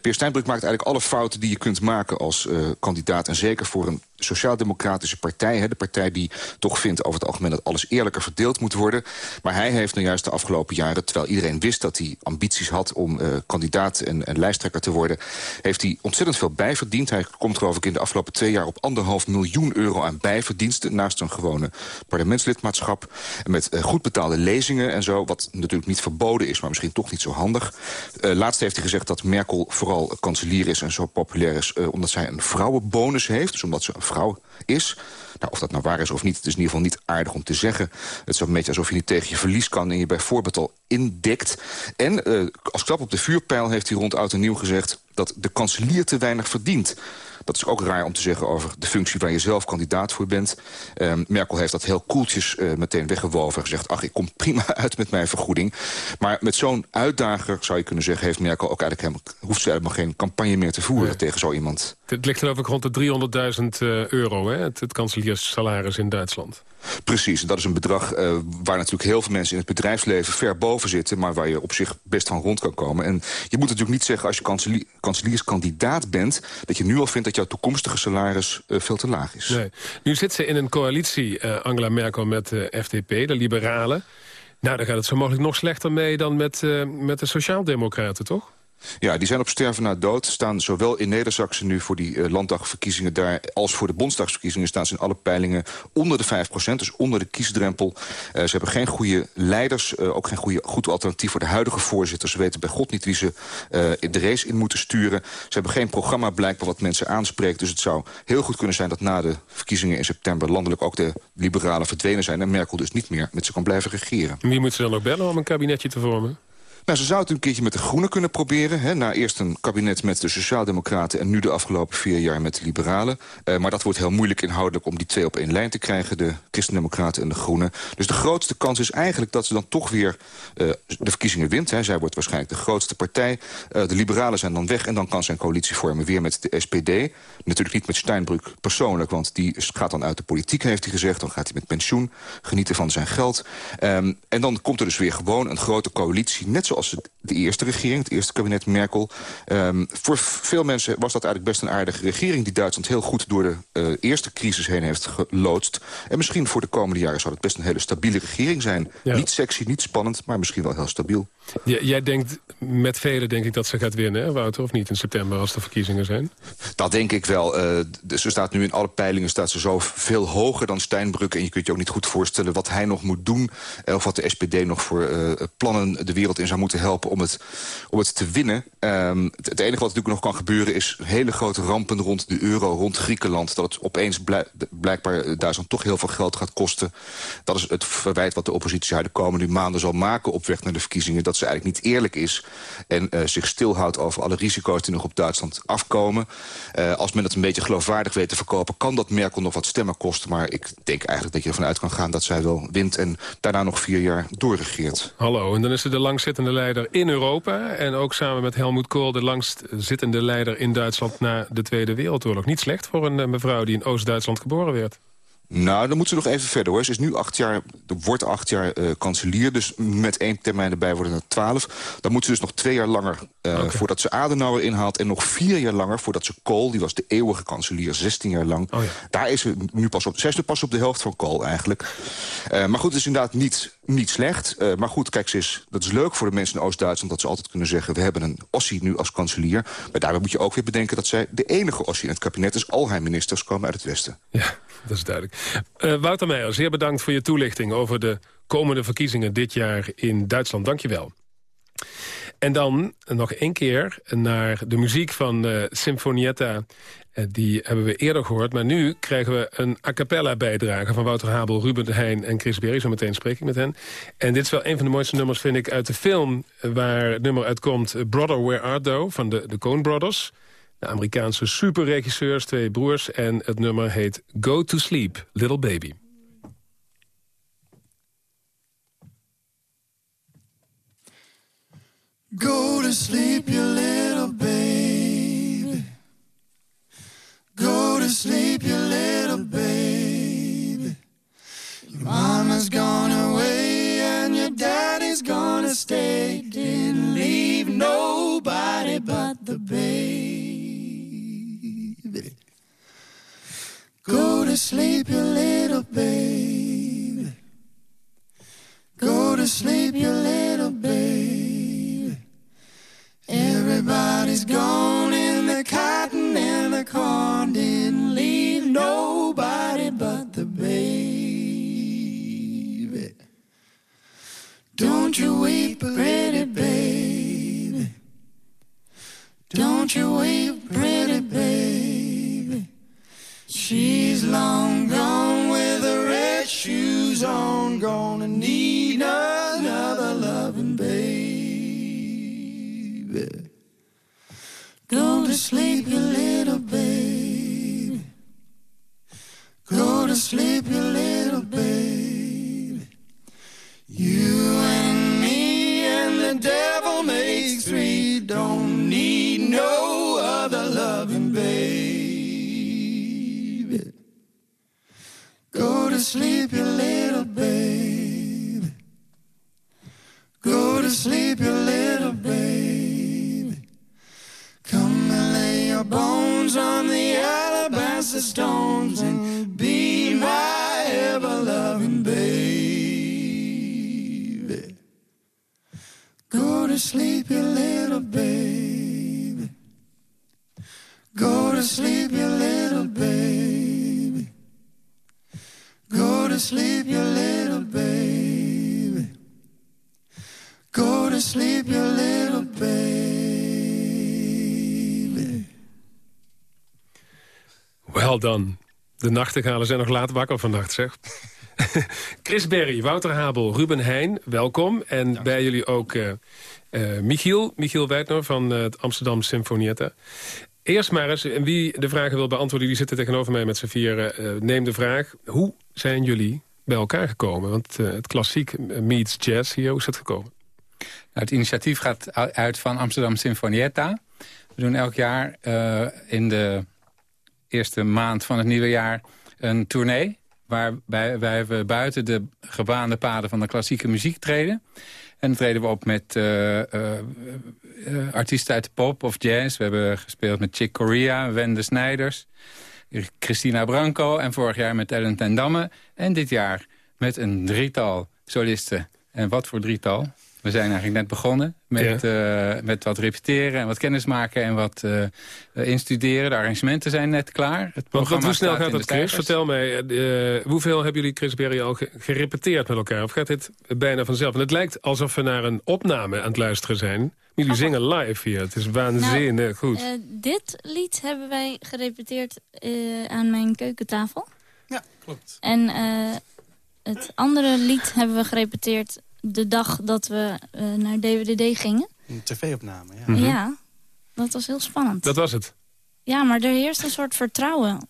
Speaker 21: Peer Steinbrück maakt eigenlijk alle fouten die je kunt maken als kandidaat. En zeker voor een sociaal-democratische partij. Hè, de partij die toch vindt over het algemeen dat alles eerlijker verdeeld moet worden. Maar hij heeft nou juist de afgelopen jaren, terwijl iedereen wist dat hij ambities had om uh, kandidaat en, lijsttrekker te worden, heeft hij ontzettend veel bijverdiend. Hij komt geloof ik in de afgelopen twee jaar op anderhalf miljoen euro aan bijverdiensten naast een gewone parlementslidmaatschap. En met uh, goed betaalde lezingen en zo, wat natuurlijk niet verboden is, maar misschien toch niet zo handig. Uh, laatst heeft hij gezegd dat Merkel vooral kanselier is en zo populair is omdat zij een vrouwenbonus heeft. Dus omdat ze een vrouw is. Nou, of dat nou waar is of niet, het is in ieder geval niet aardig om te zeggen. Het is een beetje alsof je niet tegen je verlies kan... en je bijvoorbeeld al indekt. En uh, als klap op de vuurpijl heeft hij rond oud nieuw gezegd... dat de kanselier te weinig verdient. Dat is ook raar om te zeggen over de functie waar je zelf kandidaat voor bent. Um, Merkel heeft dat heel koeltjes uh, meteen weggewoven. Gezegd, ach, ik kom prima uit met mijn vergoeding. Maar met zo'n uitdager, zou je kunnen zeggen... heeft Merkel ook eigenlijk helemaal, hoeft ze helemaal geen campagne meer te voeren nee. tegen zo iemand.
Speaker 4: Het ligt geloof ik rond de 300.000 uh, euro, hè? het, het kanselierssalaris in Duitsland.
Speaker 21: Precies, dat is een bedrag uh, waar natuurlijk heel veel mensen in het bedrijfsleven ver boven zitten... maar waar je op zich best van rond kan komen. En je moet natuurlijk niet zeggen als je kanselier, kanselierskandidaat bent... dat je nu al vindt dat jouw toekomstige salaris uh, veel te laag is.
Speaker 4: Nee. Nu zit ze in een coalitie, uh, Angela Merkel, met de FDP, de Liberalen. Nou, dan gaat het zo mogelijk nog slechter mee dan met, met de Sociaaldemocraten, toch?
Speaker 21: Ja, die zijn op sterven na dood. Staan zowel in neder nu voor die uh, landdagverkiezingen daar... als voor de bondsdagsverkiezingen staan ze in alle peilingen onder de 5% dus onder de kiesdrempel. Uh, ze hebben geen goede leiders, uh, ook geen goede, goed alternatief voor de huidige voorzitter. Ze weten bij God niet wie ze de race in moeten sturen. Ze hebben geen programma blijkbaar wat mensen aanspreekt. Dus het zou heel goed kunnen zijn dat na de verkiezingen in september... landelijk ook de liberalen verdwenen zijn... en Merkel dus niet meer met ze kan blijven regeren.
Speaker 4: Wie moet ze dan nog bellen om een kabinetje te vormen?
Speaker 21: Nou, ze zou het een keertje met de Groenen kunnen proberen. Hè, na eerst een kabinet met de Sociaaldemocraten... en nu de afgelopen vier jaar met de Liberalen. Uh, maar dat wordt heel moeilijk inhoudelijk om die twee op één lijn te krijgen. De Christendemocraten en de Groenen. Dus de grootste kans is eigenlijk dat ze dan toch weer uh, de verkiezingen wint. Hè. Zij wordt waarschijnlijk de grootste partij. Uh, de Liberalen zijn dan weg en dan kan zijn coalitie vormen weer met de SPD. Natuurlijk niet met Steinbrück persoonlijk, want die gaat dan uit de politiek, heeft hij gezegd. Dan gaat hij met pensioen genieten van zijn geld. Um, en dan komt er dus weer gewoon een grote coalitie, net zo zoals de eerste regering, het eerste kabinet Merkel. Um, voor veel mensen was dat eigenlijk best een aardige regering... die Duitsland heel goed door de uh, eerste crisis heen heeft geloodst. En misschien voor de komende jaren zou het best een hele stabiele regering zijn. Ja. Niet sexy, niet spannend, maar misschien wel heel stabiel.
Speaker 4: Jij denkt, met velen denk ik dat ze gaat winnen, Wouter? Of niet in september als de verkiezingen zijn?
Speaker 21: Dat denk ik wel. Uh, ze staat nu in alle peilingen staat ze zo veel hoger dan Steinbrück. En je kunt je ook niet goed voorstellen wat hij nog moet doen. Of wat de SPD nog voor uh, plannen de wereld in zou moeten helpen om het, om het te winnen. Het, het, enige wat natuurlijk nog kan gebeuren is hele grote rampen rond de euro, rond Griekenland. Dat het opeens blijk, blijkbaar Duitsland toch heel veel geld gaat kosten. Dat is het verwijt wat de oppositie haar de komende maanden zal maken op weg naar de verkiezingen. Dat ze eigenlijk niet eerlijk is en uh, zich stilhoudt over alle risico's die nog op Duitsland afkomen. Uh, als men het een beetje geloofwaardig weet te verkopen, kan dat Merkel nog wat stemmen kosten. Maar ik denk eigenlijk dat je ervan uit kan gaan dat zij wel wint en daarna nog vier jaar doorregeert.
Speaker 4: Hallo, en dan is ze de langzittende leider in Europa. En ook samen met Helmut Kohl de langstzittende leider in Duitsland... na de Tweede Wereldoorlog. Niet slecht voor een mevrouw die in Oost-Duitsland geboren werd.
Speaker 21: Nou, dan moet ze nog even verder hoor. Ze is nu acht jaar, wordt acht jaar uh, kanselier. Dus met één termijn erbij worden het twaalf. Dan moet ze dus nog twee jaar langer uh, okay. voordat ze Adenauer inhaalt. En nog vier jaar langer voordat ze Kool, die was de eeuwige kanselier, 16 jaar lang. Oh ja. Daar is ze nu pas op. Zij is nu pas op de helft van Kool eigenlijk. Uh, maar goed, het is inderdaad niet, niet slecht. maar goed, kijk, ze is, dat is leuk voor de mensen in Oost-Duitsland... dat ze altijd kunnen zeggen, we hebben een Ossie nu als kanselier. Maar daarbij moet je ook weer bedenken dat zij de enige Ossie in het kabinet is. Al haar ministers komen uit het Westen.
Speaker 4: Ja, dat is duidelijk. Uh, Wouter Meijer, zeer bedankt voor je toelichting over de komende verkiezingen dit jaar in Duitsland. Dank je wel. En dan nog één keer naar de muziek van uh, Sinfonietta. Uh, die hebben we eerder gehoord. Maar nu krijgen we een a cappella bijdrage van Wouter Habel, Ruben Heijn en Chris Berry. Zometeen spreek ik met hen. En dit is wel een van de mooiste nummers, vind ik, uit de film... waar het nummer uitkomt, Brother Where Art Thou, van de, de Coen Brothers. De Amerikaanse superregisseurs, twee broers. En het nummer heet
Speaker 23: Go to Sleep, Little Baby. Go to sleep, to sleep, you little baby. Go to sleep, you little baby. Go to sleep, you little baby.
Speaker 4: Wel dan. De nachtegalen zijn nog laat wakker vannacht, zeg. Chris Berry, Wouter Habel, Ruben Heijn, welkom. En bij jullie ook uh, uh, Michiel, Michiel Wijdner van uh, het Amsterdam Symfonietta. Eerst maar eens, en wie de vragen wil beantwoorden... die zitten tegenover mij met z'n vieren. neem de vraag, hoe zijn jullie bij elkaar gekomen? Want het klassiek meets jazz hier, hoe is het gekomen?
Speaker 24: Nou, het initiatief gaat uit van Amsterdam Sinfonietta. We doen elk jaar in de eerste maand van het nieuwe jaar een tournee... waarbij wij we buiten de gebaande paden van de klassieke muziek treden. En dan treden we op met uh, uh, artiesten uit de pop of jazz. We hebben gespeeld met Chick Corea, Wende Snijders... Christina Branco en vorig jaar met Ellen ten Damme. En dit jaar met een drietal solisten. En wat voor drietal? We zijn eigenlijk net begonnen met, ja. uh, met wat repeteren en wat kennis maken en wat uh, instuderen. De arrangementen zijn net klaar. Het
Speaker 4: programma hoe snel gaat dat, Chris? Vertel mij, uh, hoeveel hebben jullie, Chris Berry, al gerepeteerd met elkaar? Of gaat dit bijna vanzelf? En het lijkt alsof we naar een opname aan het luisteren zijn. Jullie zingen live hier. Het is waanzinnig nou, goed.
Speaker 25: dit lied hebben wij gerepeteerd aan mijn keukentafel.
Speaker 18: Ja, klopt.
Speaker 25: En het andere lied hebben we gerepeteerd de dag dat we uh, naar DWDD gingen.
Speaker 18: Een tv-opname, ja.
Speaker 25: Mm -hmm. Ja, dat was heel spannend.
Speaker 4: Dat was het?
Speaker 25: Ja, maar er heerst een soort vertrouwen.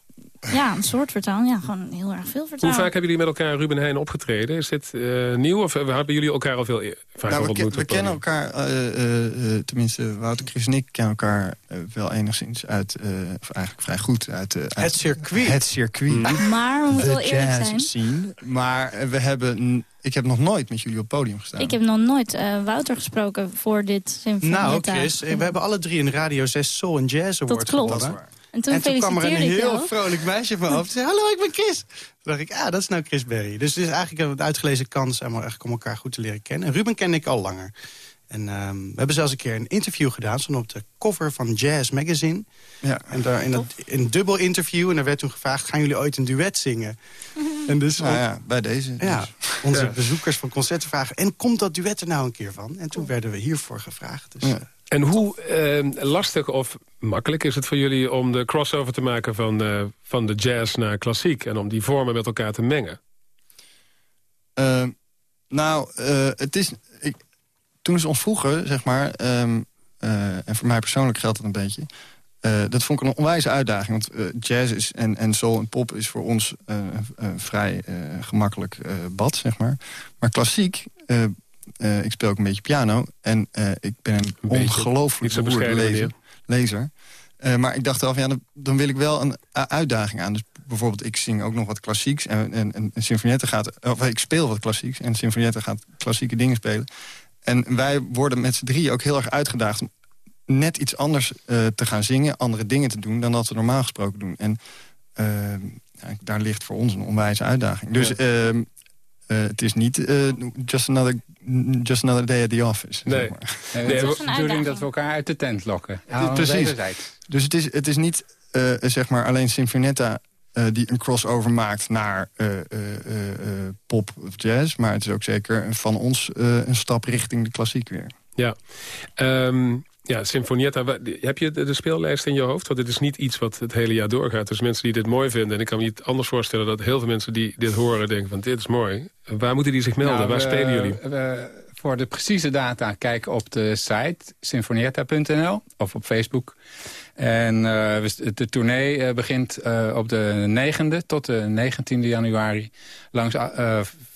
Speaker 25: Ja, een soort vertrouwen. Ja, gewoon heel erg veel vertrouwen.
Speaker 4: Hoe vaak hebben jullie met elkaar Ruben Heijn opgetreden? Is dit uh, nieuw of hebben jullie elkaar al veel vaak
Speaker 26: nou,
Speaker 4: ontmoet?
Speaker 26: We, we kennen elkaar, uh, tenminste Wouter, Chris en ik kennen elkaar wel enigszins uit, of eigenlijk vrij goed uit... uit
Speaker 18: het circuit.
Speaker 26: Het circuit.
Speaker 25: Mm. Maar we moeten wel eerlijk zijn.
Speaker 26: Scene. Maar we hebben ik heb nog nooit met jullie op het podium gestaan.
Speaker 25: Ik heb nog nooit uh, Wouter gesproken voor dit symfonietta.
Speaker 18: Nou, Chris, we hebben alle drie een Radio 6 Soul and Jazz Award
Speaker 25: Dat klopt. En toen,
Speaker 18: en toen kwam er een heel
Speaker 25: jou.
Speaker 18: vrolijk meisje van over. zei, hallo, ik ben Chris. Toen dacht ik, ah, dat is nou Chris Berry. Dus het is eigenlijk een uitgelezen kans om elkaar goed te leren kennen. En Ruben ken ik al langer. En um, we hebben zelfs een keer een interview gedaan. Stond op de cover van Jazz Magazine.
Speaker 26: Ja.
Speaker 18: En daar in, dat, in een dubbel interview. En daar werd toen gevraagd, gaan jullie ooit een duet zingen?
Speaker 26: en dus, nou ja, bij deze.
Speaker 18: Ja.
Speaker 26: onze
Speaker 4: Ja.
Speaker 26: bezoekers van concerten vragen... en komt dat duet er nou een keer van? En toen werden we hiervoor gevraagd. Dus, eh,
Speaker 4: En hoe eh, lastig of makkelijk is het voor jullie om de crossover te maken van, eh, van de jazz naar klassiek... en om die vormen met elkaar te mengen?
Speaker 26: Ehm, nou, eh, het is... Ik, toen ze ons vroegen, zeg maar... ehm, eh, en voor mij persoonlijk geldt dat een beetje... dat vond ik een onwijze uitdaging. Want jazz is, en, en soul en pop is voor ons een vrij gemakkelijk bad, zeg maar. Maar klassiek... ik speel ook een beetje piano. En ik ben een,
Speaker 4: beetje.
Speaker 26: ongelooflijk
Speaker 4: bescheiden,
Speaker 26: lezer. lezer. Eh, maar ik dacht wel van, ja, dan, dan wil ik wel een uitdaging aan. Dus bijvoorbeeld, ik zing ook nog wat klassieks. En, en, en, en gaat... Of ik speel wat klassieks. En Sinfonietta gaat klassieke dingen spelen. En wij worden met z'n drieën ook heel erg uitgedaagd... om net iets anders eh, te gaan zingen, andere dingen te doen... dan dat we normaal gesproken doen. En eh, ja, daar ligt voor ons een onwijze uitdaging. Dus
Speaker 4: Ja.
Speaker 26: Eh, het is niet eh, just, another, just another day at the office.
Speaker 4: Nee.
Speaker 26: Zeg maar.
Speaker 24: Nee, het is de bedoeling dat we elkaar uit de tent lokken. Ja,
Speaker 26: Precies. Dus het is, het is niet eh, zeg maar alleen Sinfonetta eh, die een crossover maakt naar eh, eh, eh, eh, pop of jazz. Maar het is ook zeker van ons eh, een stap richting de klassiek weer.
Speaker 4: Ja. Ehm, ja, Sinfonietta, heb je de, speellijst in je hoofd? Want het is niet iets wat het hele jaar doorgaat. Dus mensen die dit mooi vinden... en ik kan me niet anders voorstellen dat heel veel mensen die dit horen... denken van dit is mooi. Waar moeten die zich melden?
Speaker 24: Nou,
Speaker 4: Waar
Speaker 24: we-
Speaker 4: spelen jullie?
Speaker 24: we- voor de precieze data kijk op de site sinfonietta.nl of op Facebook. En eh, de tournee eh, begint eh, op de 9e tot de 19e januari... langs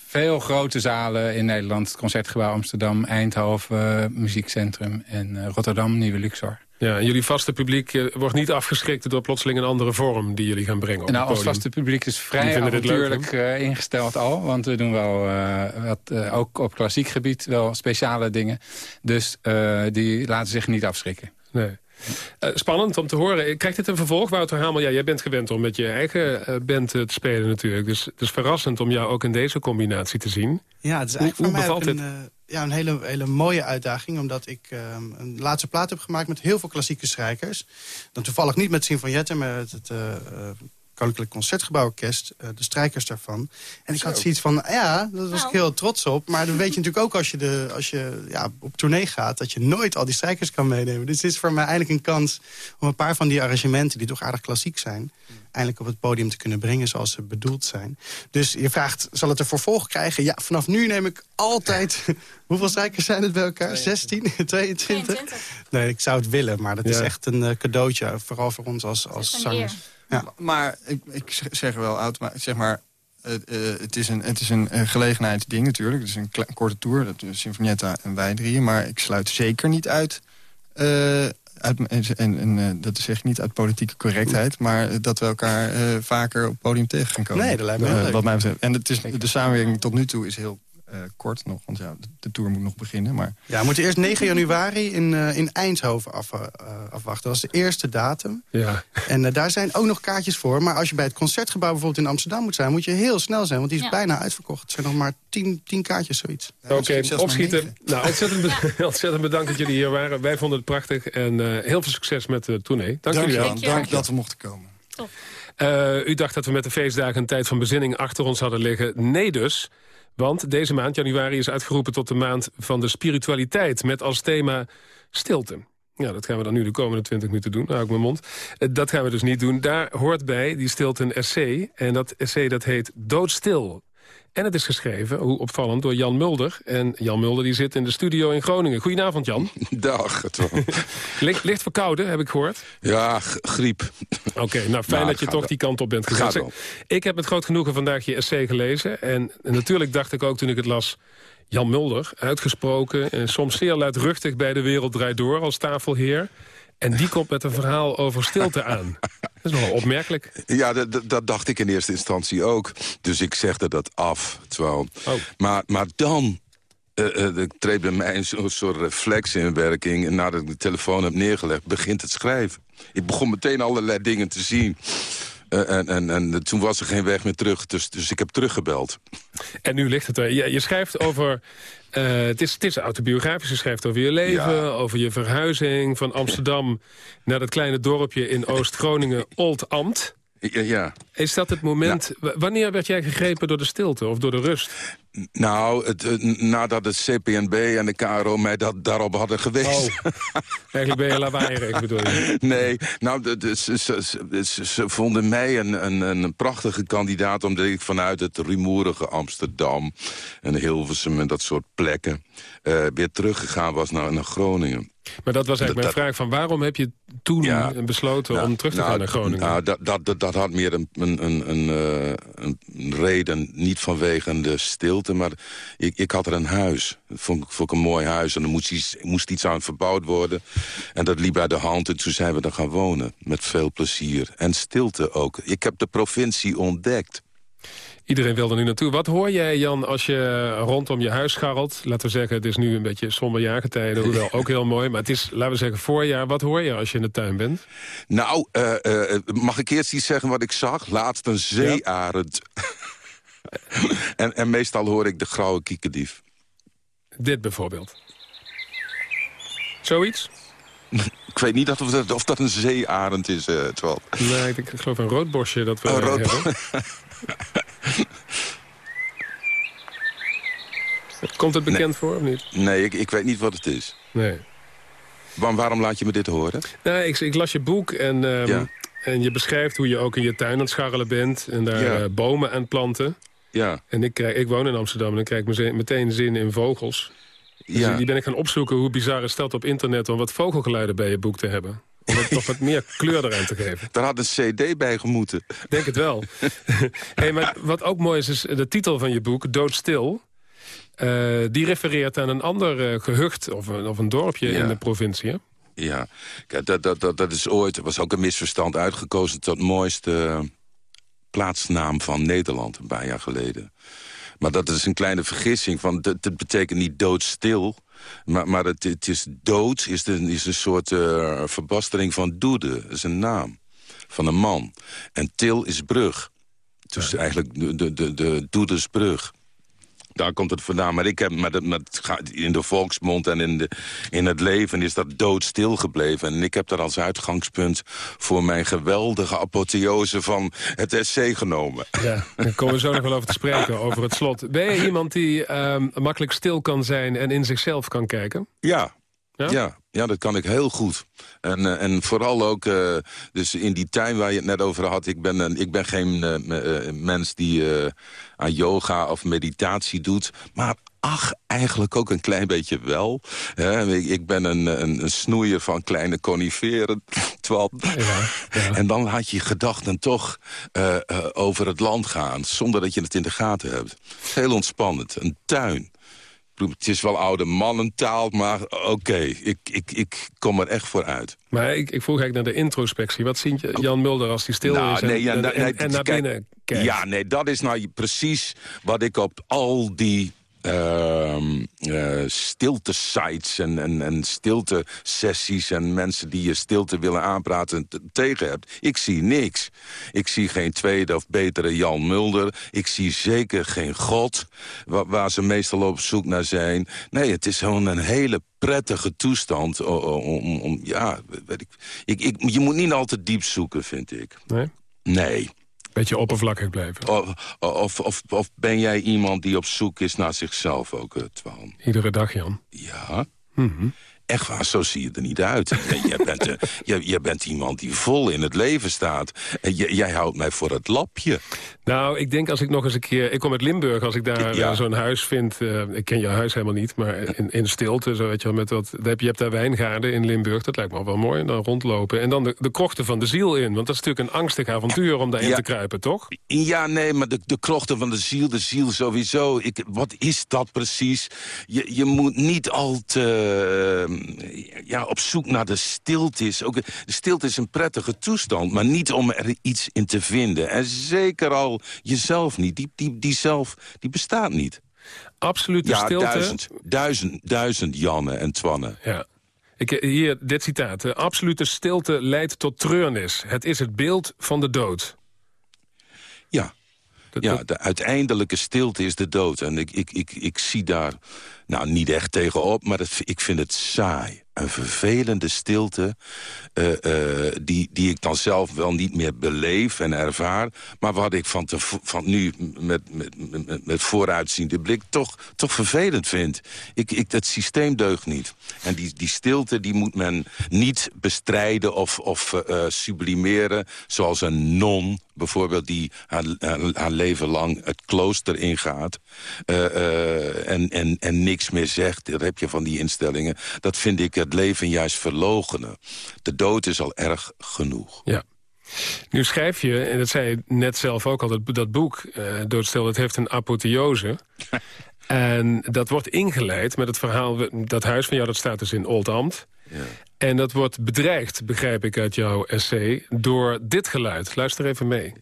Speaker 24: veel grote zalen in Nederland. Concertgebouw Amsterdam, Eindhoven, Muziekcentrum en eh, Rotterdam, Nieuwe Luxor.
Speaker 4: Ja, en jullie vaste publiek eh, wordt niet afgeschrikt... door plotseling een andere vorm die jullie gaan brengen op
Speaker 24: nou, ons vaste publiek is vrij
Speaker 4: leuk,
Speaker 24: avontuurlijk eh, ingesteld al. Want we doen wel wat, ook op klassiek gebied wel speciale dingen. Dus die laten zich niet afschrikken.
Speaker 4: Nee. Eh, spannend om te horen. Krijgt dit een vervolg, Wouter Hamel? Ja, jij bent gewend om met je eigen eh, band eh, te spelen natuurlijk. Dus het is verrassend om jou ook in deze combinatie te zien.
Speaker 26: Ja, het is eigenlijk
Speaker 4: hoe
Speaker 26: voor mij een, ja, een hele, hele mooie uitdaging. Omdat ik ehm, een laatste plaat heb gemaakt met heel veel klassieke strijkers. Dan toevallig niet met Sinfonietta, maar met het Koninklijk Concertgebouworkest. eh, de strijkers daarvan. En ik had zoiets van, ja, daar was ik heel trots op. Maar dan weet je natuurlijk ook als je, de, als je ja, op tournee gaat... dat je nooit al die strijkers kan meenemen. Dus dit is voor mij eigenlijk een kans om een paar van die arrangementen... die toch aardig klassiek zijn, eindelijk op het podium te kunnen brengen... zoals ze bedoeld zijn. Dus je vraagt, zal het een vervolg krijgen? Ja, vanaf nu neem ik altijd... Hoeveel strijkers zijn het bij elkaar? 16? 22? Nee, ik zou het willen, maar dat is echt een eh, cadeautje. Vooral voor ons als, als zangers. Ja. Maar ik, ik zeg- wel automatisch, zeg maar... eh, het is een, het is een eh, gelegenheidsding natuurlijk. Het is een, korte tour, dat is Sinfonietta en wij drieën. Maar ik sluit zeker niet uit... eh, uit en, en, dat zeg ik niet uit politieke correctheid... maar dat we elkaar vaker op het podium tegen gaan komen. Nee, dat lijkt me. Wat mij betreft. En het is, de samenwerking tot nu toe is heel eh, kort nog. Want ja, de, de tour moet nog beginnen. Maar Ja, we moeten eerst 9 januari in, eh, in Eindhoven af, eh, afwachten. Dat is de eerste datum.
Speaker 4: Ja.
Speaker 26: En eh, daar zijn ook nog kaartjes voor. Maar als je bij het Concertgebouw bijvoorbeeld in Amsterdam moet zijn... moet je heel snel zijn, want die is
Speaker 25: Ja.
Speaker 26: bijna uitverkocht. Er zijn nog maar 10, 10 kaartjes, zoiets.
Speaker 4: Oké, opschieten. Nou, ontzettend, be- ontzettend bedankt dat jullie hier waren. Wij vonden het prachtig en eh, heel veel succes met de tournee. Dank, jullie wel.
Speaker 26: Dank dat we mochten komen.
Speaker 4: Eh, u dacht dat we met de feestdagen een tijd van bezinning achter ons hadden liggen. Nee dus, want deze maand, januari, is uitgeroepen tot de maand van de spiritualiteit... met als thema stilte. Ja, dat gaan we dan nu de komende 20 minuten doen. Nou, ik mijn mond. Eh, dat gaan we dus niet doen. Daar hoort bij die stilte een essay. En dat essay dat heet Doodstil. En het is geschreven, hoe opvallend, door Jan Mulder. En Jan Mulder die zit in de studio in Groningen. Goedenavond, Jan.
Speaker 27: Dag.
Speaker 4: Licht, licht verkouden, heb ik gehoord.
Speaker 27: Ja, griep.
Speaker 4: Oké, nou fijn
Speaker 27: Nou,
Speaker 4: dat je toch
Speaker 27: wel.
Speaker 4: die kant op bent gegaan. Ik heb met groot genoegen vandaag je essay gelezen. En, en natuurlijk dacht ik ook toen ik het las... Jan Mulder, uitgesproken en soms zeer luidruchtig bij de wereld draait door als tafelheer. En die komt met een verhaal over stilte aan. Dat is wel opmerkelijk.
Speaker 27: Ja, dat- dacht ik in eerste instantie ook. Dus ik zegde dat af. Terwijl, maar, maar dan eh, eh, er treedt bij mij zo'n soort reflex in werking. En nadat ik de telefoon heb neergelegd, begint het schrijven. Ik begon meteen allerlei dingen te zien. Eh, en, en, en toen was er geen weg meer terug, dus, dus ik heb teruggebeld.
Speaker 4: En nu ligt het er. Je, je schrijft over... eh, het, is, het is autobiografisch. Je schrijft over je leven, over je verhuizing van Amsterdam... naar dat kleine dorpje in Oost-Groningen, Old Amt.
Speaker 27: Ja, ja.
Speaker 4: Is dat het moment... Wanneer werd jij gegrepen door de stilte of door de rust?
Speaker 27: Nou, het, eh, nadat het CPNB en de KRO mij dat, daarop hadden gewezen.
Speaker 4: Oh, eigenlijk ben je lawaaier, bedoel je?
Speaker 27: Nee, nou, de, de, ze, ze, ze, ze, vonden mij een, een, een prachtige kandidaat... omdat ik vanuit het rumoerige Amsterdam en Hilversum en dat soort plekken... Uh, weer teruggegaan was naar, naar Groningen.
Speaker 4: Maar dat was eigenlijk mijn vraag. Van waarom heb je toen besloten om terug te
Speaker 27: nou,
Speaker 4: gaan naar Groningen?
Speaker 27: Nou, dat, dat, dat had meer een, een, een, een, uh, een reden, niet vanwege de stilte... maar ik, ik had er een huis. Dat vond, vond ik een mooi huis en er moest iets, moest iets aan verbouwd worden. En dat liep bij de hand en toen zijn we er gaan wonen. Met veel plezier. En stilte ook. Ik heb de provincie ontdekt.
Speaker 4: Iedereen wil er nu naartoe. Wat hoor jij, Jan, als je rondom je huis scharrelt? Laten we zeggen, het is nu een beetje somber jaargetijden, hoewel ook heel mooi. Maar het is, laten we zeggen, voorjaar. Wat hoor je als je in de tuin bent?
Speaker 27: Nou, uh, uh, mag ik eerst iets zeggen wat ik zag? Laatst een zeearend. en, en meestal hoor ik de grauwe kiekendief.
Speaker 4: Dit bijvoorbeeld. Zoiets?
Speaker 27: ik weet niet of dat, of dat een zeearend is, uh.
Speaker 4: Nee, ik, ik, geloof een roodbosje dat we oh, hebben. Komt het bekend voor of niet?
Speaker 27: Nee, ik, ik weet niet wat het is.
Speaker 4: Nee.
Speaker 27: Waarom, waarom laat je me dit horen?
Speaker 4: Nou, ik, ik las je boek en, um, en je beschrijft hoe je ook in je tuin aan het scharrelen bent... en daar ja. uh, bomen aan planten.
Speaker 27: Ja.
Speaker 4: En ik, krijg, ik woon in Amsterdam en dan krijg ik meteen zin in vogels. Dus ja. die ben ik gaan opzoeken hoe bizar is dat op internet... om wat vogelgeluiden bij je boek te hebben. Om het nog wat meer kleur eraan te geven.
Speaker 27: Daar had een cd bij gemoeten.
Speaker 4: Denk het wel. hey, maar wat ook mooi is, is de titel van je boek, Doodstil. Uh, die refereert aan een ander uh, gehucht of, of, een dorpje ja. in de provincie. Hè?
Speaker 27: Ja, dat, dat, dat, dat is ooit, was ook een misverstand uitgekozen... tot mooiste plaatsnaam van Nederland, een paar jaar geleden. Maar dat is een kleine vergissing. Van, dat, dat betekent niet doodstil. Maar, maar het, het is dood is, de, is een soort uh, verbastering van doede. Dat is een naam van een man. En til is brug. Dus ja. eigenlijk de, de, de, de doedersbrug daar komt het vandaan. Maar ik heb met, met, in de volksmond en in, de, in het leven is dat doodstil gebleven. En ik heb dat als uitgangspunt voor mijn geweldige apotheose van het essay genomen.
Speaker 4: Ja, daar komen we zo nog wel over te spreken, over het slot. Ben je iemand die um, makkelijk stil kan zijn en in zichzelf kan kijken?
Speaker 27: Ja, ja? ja? Ja, dat kan ik heel goed. En, uh, en vooral ook, uh, dus in die tuin waar je het net over had... ik ben, uh, ik ben geen mens die aan yoga of meditatie doet... maar ach, eigenlijk ook een klein beetje wel. Ik, ik, ben een, een, een, snoeier van kleine coniferen, ja, ja. En dan laat je je gedachten toch over het land gaan... zonder dat je het in de gaten hebt. Heel ontspannend. Een tuin het is wel oude mannentaal, maar oké, ik, ik, ik kom er echt voor uit.
Speaker 4: Maar ik, ik vroeg eigenlijk naar de introspectie. Wat ziet Jan Mulder als hij stil
Speaker 27: nou,
Speaker 4: is en,
Speaker 27: nee, ja,
Speaker 4: en,
Speaker 27: nee,
Speaker 4: en, en naar binnen kijkt?
Speaker 27: Ja, nee, dat is nou precies wat ik op al die uh, uh, stilte-sites en, en, en stilte-sessies... en mensen die je stilte willen aanpraten tegen hebt. Ik zie niks. Ik zie geen tweede of betere Jan Mulder. Ik zie zeker geen God, waar, waar ze meestal op zoek naar zijn. Nee, het is gewoon een hele prettige toestand. Om, om, ja, weet ik, ik, ik, je moet niet altijd diep zoeken, vind ik.
Speaker 4: Nee?
Speaker 27: Nee.
Speaker 4: Beetje oppervlakkig blijven.
Speaker 27: Of, of, of, of, ben jij iemand die op zoek is naar zichzelf ook, uh, Twan?
Speaker 4: Iedere dag, Jan.
Speaker 27: Ja.
Speaker 4: Mm -hmm.
Speaker 27: Echt waar, zo zie je er niet uit. jij, bent, uh, jij, jij, bent iemand die vol in het leven staat. En jij houdt mij voor het lapje.
Speaker 4: Nou, ik denk als ik nog eens een keer... Ik kom uit Limburg, als ik daar ja. uh, zo'n huis vind... Uh, ik ken jouw huis helemaal niet, maar in, in stilte... Zo, weet je, met wat, je hebt daar wijngaarden in Limburg, dat lijkt me wel mooi. En dan rondlopen. En dan de, de krochten van de ziel in. Want dat is natuurlijk een angstig avontuur om daarin
Speaker 27: ja.
Speaker 4: te kruipen, toch?
Speaker 27: Ja, nee, maar de, de krochten van de ziel, de ziel sowieso. Ik, wat is dat precies? Je, je moet niet al te... ja, op zoek naar de stilte is. Ook, de stilte is een prettige toestand, maar niet om er iets in te vinden. En zeker al jezelf niet. Die, die, die zelf, die bestaat niet.
Speaker 4: Absolute
Speaker 27: ja,
Speaker 4: stilte.
Speaker 27: duizend, duizend, duizend Janne en Twanne.
Speaker 4: Ja. Ik, hier, dit citaat. De absolute stilte leidt tot treurnis. Het is het beeld van de dood.
Speaker 27: Ja, ja, de uiteindelijke stilte is de dood. En ik, ik, ik, ik zie daar nou niet echt tegenop, maar ik vind het saai. Een vervelende stilte... Uh, uh, die, die ik dan zelf wel niet meer beleef en ervaar... maar wat ik van, te, van nu met, met, met, met vooruitziende blik toch, toch vervelend vind. Ik, ik, het systeem deugt niet. En die, die stilte die moet men niet bestrijden of, of uh, sublimeren... zoals een non bijvoorbeeld die haar, haar, leven lang het klooster ingaat... En, en, en niks meer zegt, dat heb je van die instellingen... dat vind ik het leven juist verlogenen. De dood is al erg genoeg.
Speaker 4: Ja. Nu schrijf je, en dat zei je net zelf ook al... dat, dat boek, uh, Doodstil, dat heeft een apotheose... En dat wordt ingeleid met het verhaal... dat huis van jou, dat staat dus in Oldambt. Ja. En dat wordt bedreigd, begrijp ik uit jouw essay... door dit geluid. Luister even mee.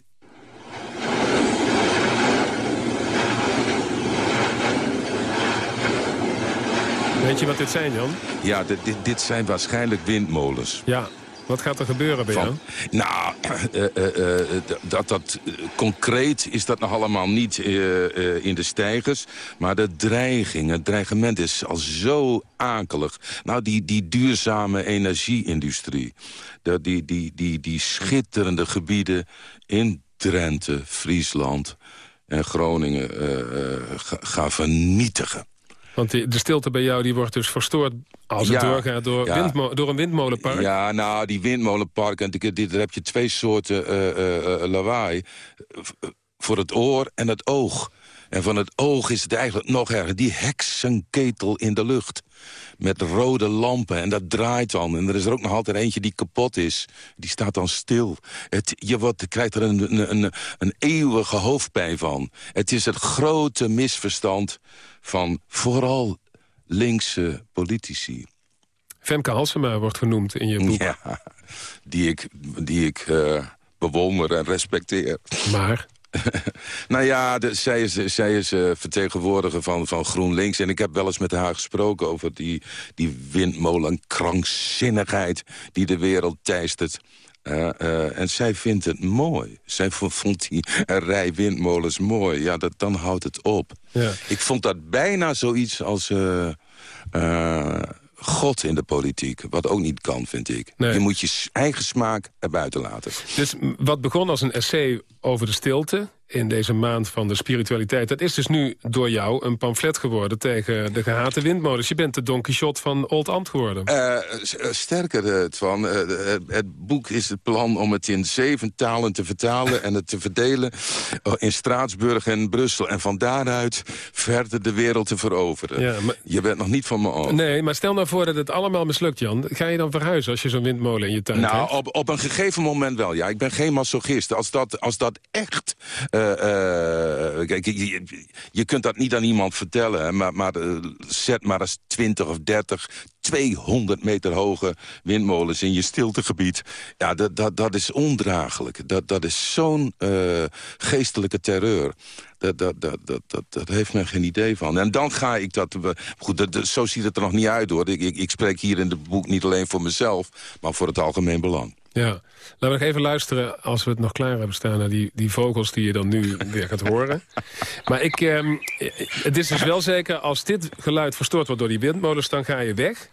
Speaker 4: Weet je wat dit zijn, Jan?
Speaker 27: Ja, dit, dit, dit zijn waarschijnlijk windmolens.
Speaker 4: Ja, wat gaat er gebeuren bij jou?
Speaker 27: Nou, uh, uh, uh, dat, dat, concreet is dat nog allemaal niet in de stijgers. Maar de dreiging, het dreigement is al zo akelig. Nou, die, die duurzame energieindustrie. De, die, die, die, die schitterende gebieden in Drenthe, Friesland en Groningen gaan vernietigen.
Speaker 4: Want de stilte bij jou die wordt dus verstoord als het doorgaat door, door een windmolenpark?
Speaker 27: Ja, nou, die windmolenpark, en daar heb je twee soorten uh, uh, lawaai. Voor het oor en het oog. En van het oog is het eigenlijk nog erger. Die heksenketel in de lucht. Met rode lampen. En dat draait dan. En er is er ook nog altijd eentje die kapot is. Die staat dan stil. Het, je wordt, krijgt er een, een, een eeuwige hoofdpijn van. Het is het grote misverstand van vooral linkse politici.
Speaker 4: Femke Halsema wordt genoemd in je boek.
Speaker 27: Ja, die ik, die ik uh, bewonder en respecteer.
Speaker 4: Maar?
Speaker 27: nou ja, de, zij is, zij is uh, vertegenwoordiger van, van GroenLinks. En ik heb wel eens met haar gesproken over die, die windmolenkrankzinnigheid... die de wereld teistert. Uh, uh, en zij vindt het mooi. Zij vond die rij windmolens mooi. Ja, dat, dan houdt het op. Ja. Ik vond dat bijna zoiets als... Uh, God in de politiek. Wat ook niet kan, vind ik. Nee. Je moet je eigen smaak erbuiten laten.
Speaker 4: Dus wat begon als een essay over de stilte in deze maand van de spiritualiteit... dat is dus nu door jou een pamflet geworden tegen de gehate windmolens. Je bent de Don Quixote van Old Amt geworden.
Speaker 27: Uh, sterker, Twan. Uh, het boek is het plan om het in zeven talen te vertalen... en het te verdelen in Straatsburg en Brussel. En van daaruit verder de wereld te veroveren. Ja, maar... Je bent nog niet van me af.
Speaker 4: Nee, maar stel nou voor dat het allemaal mislukt, Jan. Ga je dan verhuizen als je zo'n windmolen in je tuin
Speaker 27: nou,
Speaker 4: hebt?
Speaker 27: Nou, op, op een gegeven moment wel, ja. Ik ben geen masochist. Als dat, als dat echt kijk, je, je, kunt dat niet aan iemand vertellen, maar, maar uh, zet maar eens 20 of 30, 200 meter hoge windmolens in je stiltegebied. Ja, dat, dat, dat is ondraaglijk. Dat, dat is zo'n geestelijke terreur. Dat, dat, dat, dat, dat, dat, heeft men geen idee van. En dan ga ik dat... Goed, dat, zo ziet het er nog niet uit, hoor. Ik, ik, ik spreek hier in het boek niet alleen voor mezelf... maar voor het algemeen belang.
Speaker 4: Ja, laten we nog even luisteren als we het nog klaar hebben staan... naar die, die vogels die je dan nu weer gaat horen. Maar ik, eh, het is dus wel zeker, als dit geluid verstoord wordt door die windmolens... dan ga je weg.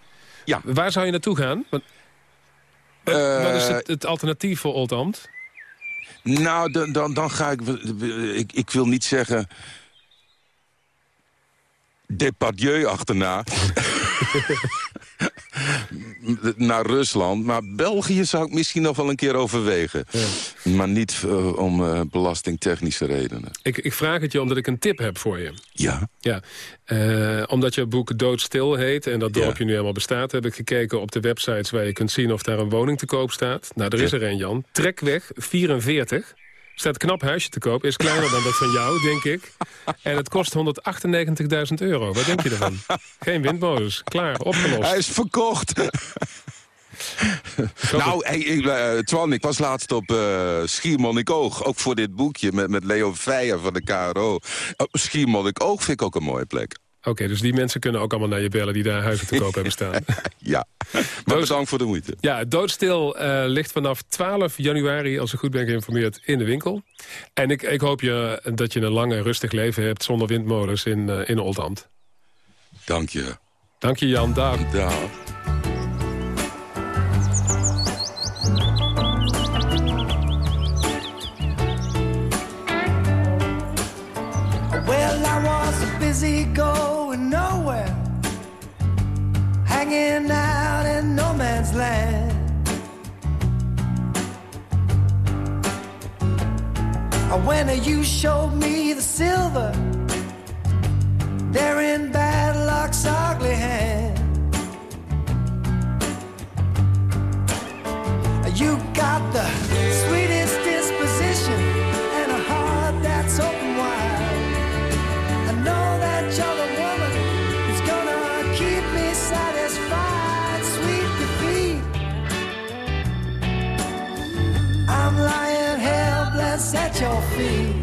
Speaker 27: Ja.
Speaker 4: Waar zou je naartoe gaan? Wat, uh, wat is het, het, alternatief voor Oldambt?
Speaker 27: Nou, dan, dan, dan ga ik, ik... Ik wil niet zeggen... Depardieu achterna. naar Rusland. Maar België zou ik misschien nog wel een keer overwegen. Ja. Maar niet uh, om uh, belastingtechnische redenen.
Speaker 4: Ik, ik, vraag het je omdat ik een tip heb voor je.
Speaker 27: Ja?
Speaker 4: Ja. Uh, omdat je boek Doodstil heet en dat dorpje ja. nu helemaal bestaat... heb ik gekeken op de websites waar je kunt zien of daar een woning te koop staat. Nou, er is er een, Jan. Trekweg 44 staat knap huisje te koop. Is kleiner dan dat van jou, denk ik. En het kost 198.000 euro. Wat denk je ervan? Geen windmolens. Klaar, opgelost.
Speaker 27: Hij is verkocht. nou, hey, ik, uh, Twan, ik was laatst op uh, Schiermonnikoog. Ook voor dit boekje met, met Leo Feijer van de KRO. Uh, Schiermonnikoog vind ik ook een mooie plek.
Speaker 4: Oké, okay, dus die mensen kunnen ook allemaal naar je bellen... die daar huizen te koop hebben staan.
Speaker 27: ja, maar bedankt voor de moeite.
Speaker 4: Ja, Doodstil uh, ligt vanaf 12 januari, als ik goed ben geïnformeerd, in de winkel. En ik, ik hoop je dat je een lang en rustig leven hebt... zonder windmolens in, uh, in Oldambt.
Speaker 27: Dank je.
Speaker 4: Dank je, Jan. Dag.
Speaker 27: Dag.
Speaker 19: When you showed me the silver, there in bad luck's ugly hand. You got the sweetest disposition and a heart that's open wide. I know that you're the at your feet.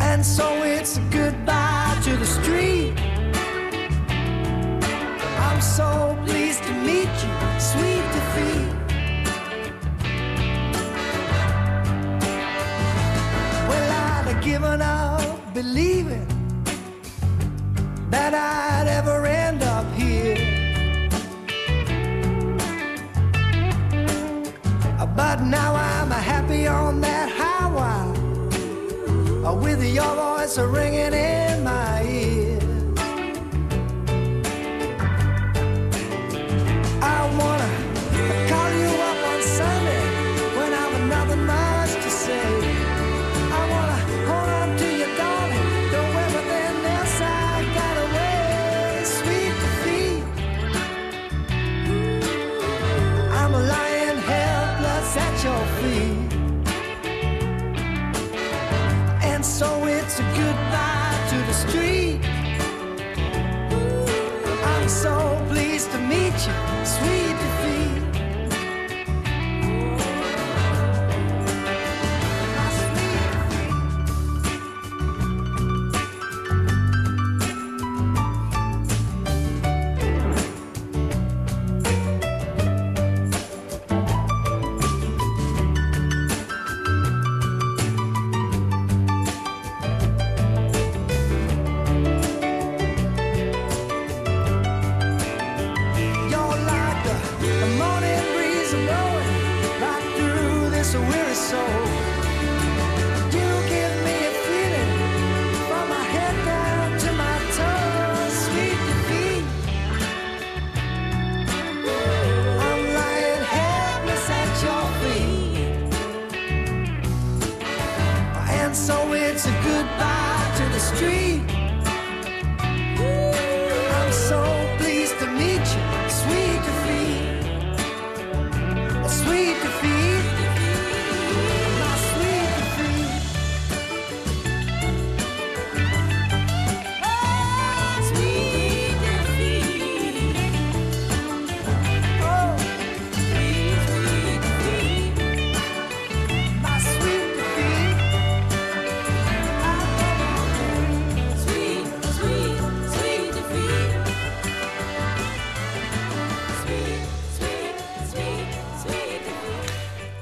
Speaker 19: And so it's a goodbye to the street. I'm so pleased to meet you, sweet defeat. Well, I'd have given up believing that I'd ever end up here. But now I'm happy on that highway uh, with your voice ringing in my ear.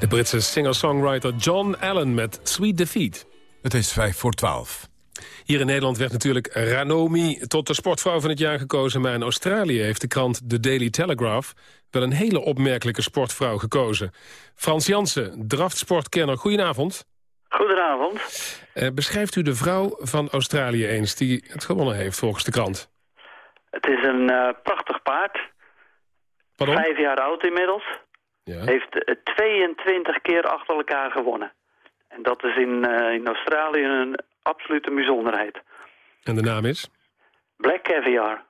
Speaker 4: De Britse singer-songwriter John Allen met Sweet Defeat.
Speaker 15: Het is vijf voor twaalf.
Speaker 4: Hier in Nederland werd natuurlijk Ranomi tot de sportvrouw van het jaar gekozen... maar in Australië heeft de krant The Daily Telegraph... wel een hele opmerkelijke sportvrouw gekozen. Frans Jansen, draftsportkenner, goedenavond.
Speaker 28: Goedenavond.
Speaker 4: Eh, beschrijft u de vrouw van Australië eens die het gewonnen heeft volgens de krant?
Speaker 28: Het is een eh, prachtig paard.
Speaker 4: Pardon?
Speaker 28: Vijf jaar oud inmiddels.
Speaker 4: Ja.
Speaker 28: Heeft eh, 22 keer achter elkaar gewonnen. En dat is in, eh, in Australië een absolute bijzonderheid.
Speaker 4: En de naam is?
Speaker 28: Black Caviar.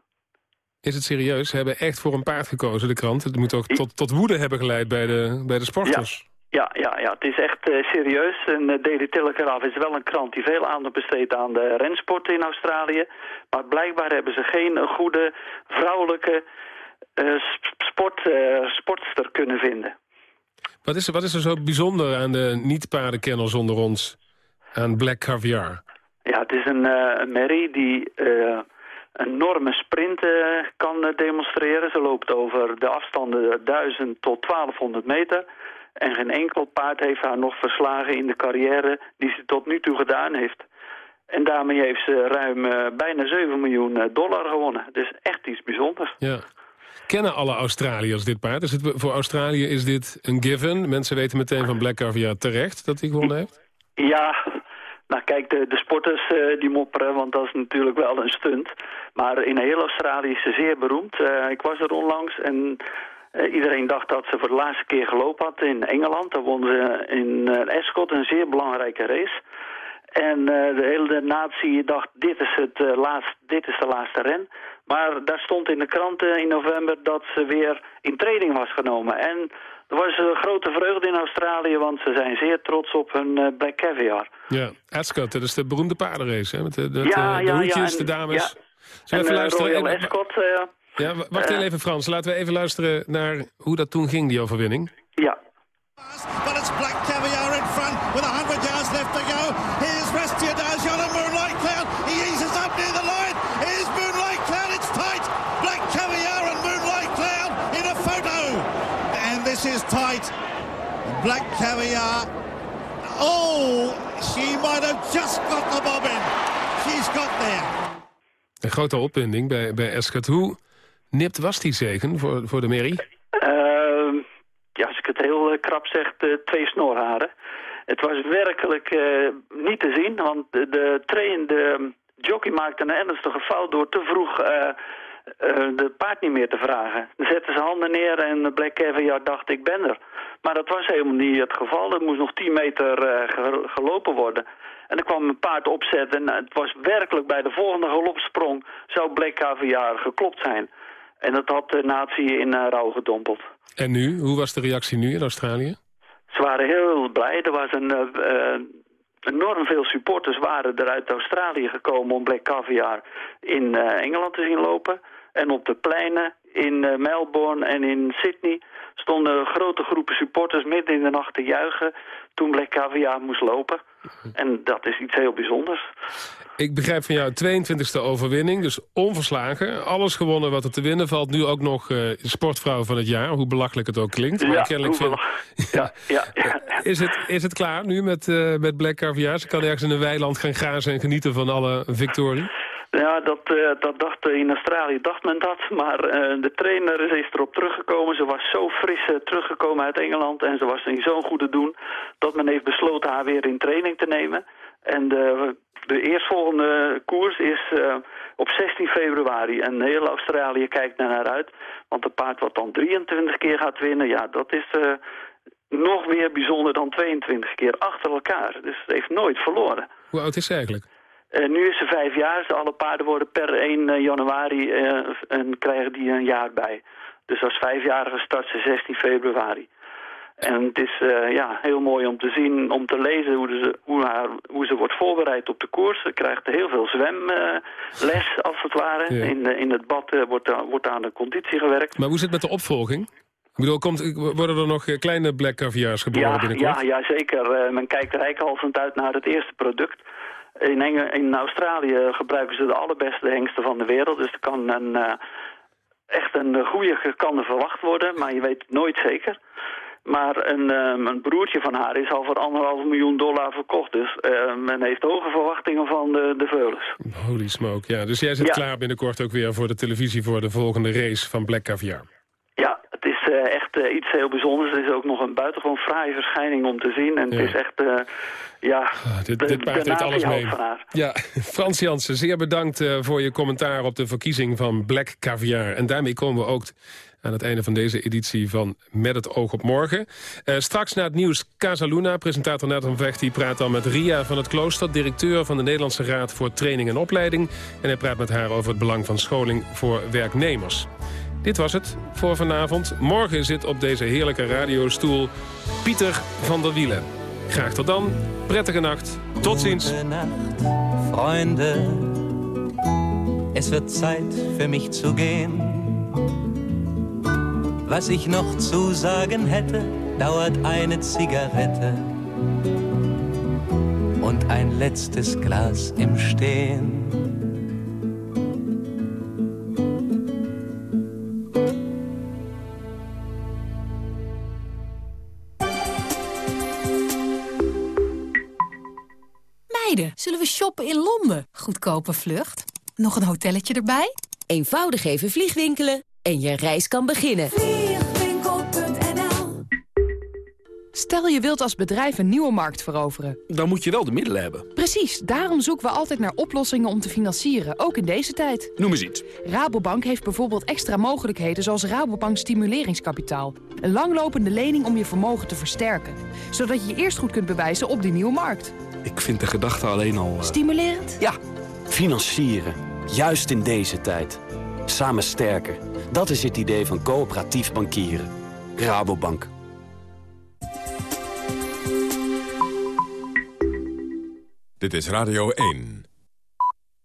Speaker 4: Is het serieus? Ze hebben echt voor een paard gekozen, de krant. Het moet ook tot, tot woede hebben geleid bij de, bij de sporters.
Speaker 28: Ja, ja, ja, het is echt eh, serieus. En uh, Daily Telegraph is wel een krant die veel aandacht besteedt aan de rensport in Australië. Maar blijkbaar hebben ze geen eh, goede vrouwelijke eh, sport, eh, sportster kunnen vinden.
Speaker 4: Wat is, er, wat is er zo bijzonder aan de niet-paardenkenners onder ons? Aan Black Caviar?
Speaker 28: Ja, het is een, eh, een merrie die eh, enorme sprint eh, kan eh, demonstreren. Ze loopt over de afstanden 1000 tot 1200 meter. En geen enkel paard heeft haar nog verslagen in de carrière die ze tot nu toe gedaan heeft. En daarmee heeft ze ruim eh, bijna 7 miljoen eh, dollar gewonnen. Dus echt iets bijzonders.
Speaker 4: Ja. Kennen alle Australiërs dit paard? Is het, voor Australië is dit een given? Mensen weten meteen van Black Caviar terecht dat hij gewonnen heeft?
Speaker 28: Ja, Nou kijk, de, de sporters uh, die mopperen, want dat is natuurlijk wel een stunt. Maar in heel Australië is ze zeer beroemd. Uh, ik was er onlangs en uh, iedereen dacht dat ze voor de laatste keer gelopen had in Engeland. Daar won ze in Ascot een zeer belangrijke race. En de hele natie dacht, dit is, het, laatst, dit is de laatste ren. Maar daar stond in de kranten in november dat ze weer in training was genomen. En er was een grote vreugde in Australië, want ze zijn zeer trots op hun uh, Black Caviar.
Speaker 4: Ja, Ascot, dat is de beroemde paardenrace, hè? Met de, de, ja, de, hoedjes, de dames. Ja. Zullen we even luisteren?
Speaker 28: Royal Ascot, uh,
Speaker 4: ja, wacht heel even Frans, laten we even luisteren naar hoe dat toen ging, die overwinning.
Speaker 28: Ja.
Speaker 29: But it's Black Caviar in front with 100 Black Caviar. Oh, she might have just got the bobbin. She's got there.
Speaker 4: Een grote opwinding bij, bij Escort. Hoe nipt was die zegen voor, voor de Mary?
Speaker 28: Uh, ja, als ik het heel uh, krap zeg, twee snorharen. Het was werkelijk uh, niet te zien, want de, de train, de jockey maakte een ernstige fout door te vroeg uh, de paard niet meer te vragen. Dan zette zijn handen neer en Black Caviar dacht ik ben er. Maar dat was helemaal niet het geval. Er moest nog 10 meter gelopen worden. En er kwam een paard opzetten en het was werkelijk bij de volgende galopsprong zou Black Caviar geklopt zijn. En dat had de natie in uh, rouw gedompeld.
Speaker 4: En nu? Hoe was de reactie nu in Australië?
Speaker 28: Ze waren heel blij. Er was een, uh, enorm veel supporters waren er uit Australië gekomen om Black Caviar in Engeland te zien lopen. En op de pleinen in Melbourne en in Sydney stonden grote groepen supporters midden in de nacht te juichen toen Black Caviar moest lopen. En dat is iets heel bijzonders.
Speaker 4: Ik begrijp van jou 22e overwinning, dus onverslagen. Alles gewonnen wat er te winnen valt. Nu ook nog uh, sportvrouw van het jaar, hoe belachelijk het ook klinkt.
Speaker 28: Ja, vind... ja, ja, ja,
Speaker 4: Is, het, is het klaar nu met, uh, met Black Caviar? Ze kan ergens in een weiland gaan grazen en genieten van alle victorie?
Speaker 28: Ja, dat, uh, dat dacht, in Australië dacht men dat. Maar uh, de trainer is erop teruggekomen. Ze was zo fris teruggekomen uit Engeland. En ze was in zo'n goede doen dat men heeft besloten haar weer in training te nemen. En de, de eerstvolgende koers is op 16 februari. En heel Australië kijkt naar haar uit. Want een paard wat dan 23 keer gaat winnen, ja, dat is nog meer bijzonder dan 22 keer achter elkaar. Dus ze heeft nooit verloren.
Speaker 4: Hoe oud is eigenlijk?
Speaker 28: Uh, nu is ze vijf jaar. Dus alle paarden worden per 1 uh, januari uh, en krijgen die een jaar bij. Dus als vijfjarige start ze 16 februari. En het is ja, heel mooi om te zien, om te lezen hoe, ze, hoe, haar, hoe ze wordt voorbereid op de koers. Ze krijgt heel veel zwemles, als het ware. Ja. In, in het bad wordt, wordt aan de conditie gewerkt.
Speaker 4: Maar hoe zit het met de opvolging? Ik bedoel, komt, worden er nog kleine black caviars geboren
Speaker 28: ja,
Speaker 4: binnenkort?
Speaker 28: Ja, ja zeker. men kijkt rijkhalsend uit naar het eerste product. In, Eng in Australië gebruiken ze de allerbeste hengsten van de wereld. Dus er kan een, uh, echt een goede kan er verwacht worden, maar je weet het nooit zeker. Maar een, um, een broertje van haar is al voor anderhalf miljoen dollar verkocht. Dus uh, men heeft hoge verwachtingen van de, de veulens.
Speaker 4: Holy smoke, ja. Dus jij zit ja. klaar binnenkort ook weer voor de televisie... voor de volgende race van Black Caviar.
Speaker 28: Ja, het is uh, echt uh, iets heel bijzonders. Het is ook nog een buitengewoon fraaie verschijning om te zien. En ja. het is echt, uh, ja,
Speaker 4: ah, dit, dit paard heeft alles mee. Ja, Frans Jansen, zeer bedankt voor je commentaar op de verkiezing van Black Caviar. En daarmee komen we ook aan het einde van deze editie van Met het oog op morgen. Uh, straks na het nieuws Casaluna, presentator Nathan Vecht... die praat dan met Ria van het Klooster... directeur van de Nederlandse Raad voor Training en Opleiding. En hij praat met haar over het belang van scholing voor werknemers. Dit was het voor vanavond. Morgen zit op deze heerlijke radiostoel Pieter van der Wielen. Graag tot dan. Prettige nacht. Tot ziens.
Speaker 18: Freunde, es wird Zeit für mich zu gehen. Was ich noch zu sagen hätte, dauert eine Zigarette und ein letztes Glas im Stehen.
Speaker 30: Zullen we shoppen in Londen? Goedkope vlucht. Nog een hotelletje erbij?
Speaker 31: Eenvoudig even vliegwinkelen en je reis kan beginnen.
Speaker 32: Vliegwinkel.nl
Speaker 31: Stel je wilt als bedrijf een nieuwe markt veroveren.
Speaker 33: Dan moet je wel de middelen hebben.
Speaker 31: Precies, daarom zoeken we altijd naar oplossingen om te financieren, ook in deze tijd.
Speaker 33: Noem eens iets.
Speaker 31: Rabobank heeft bijvoorbeeld extra mogelijkheden zoals Rabobank Stimuleringskapitaal. Een langlopende lening om je vermogen te versterken. Zodat je je eerst goed kunt bewijzen op die nieuwe markt.
Speaker 33: Ik vind de gedachte alleen al... Uh...
Speaker 31: Stimulerend?
Speaker 33: Ja, financieren. Juist in deze tijd. Samen sterker. Dat is het idee van coöperatief bankieren. Rabobank.
Speaker 15: Dit is Radio 1.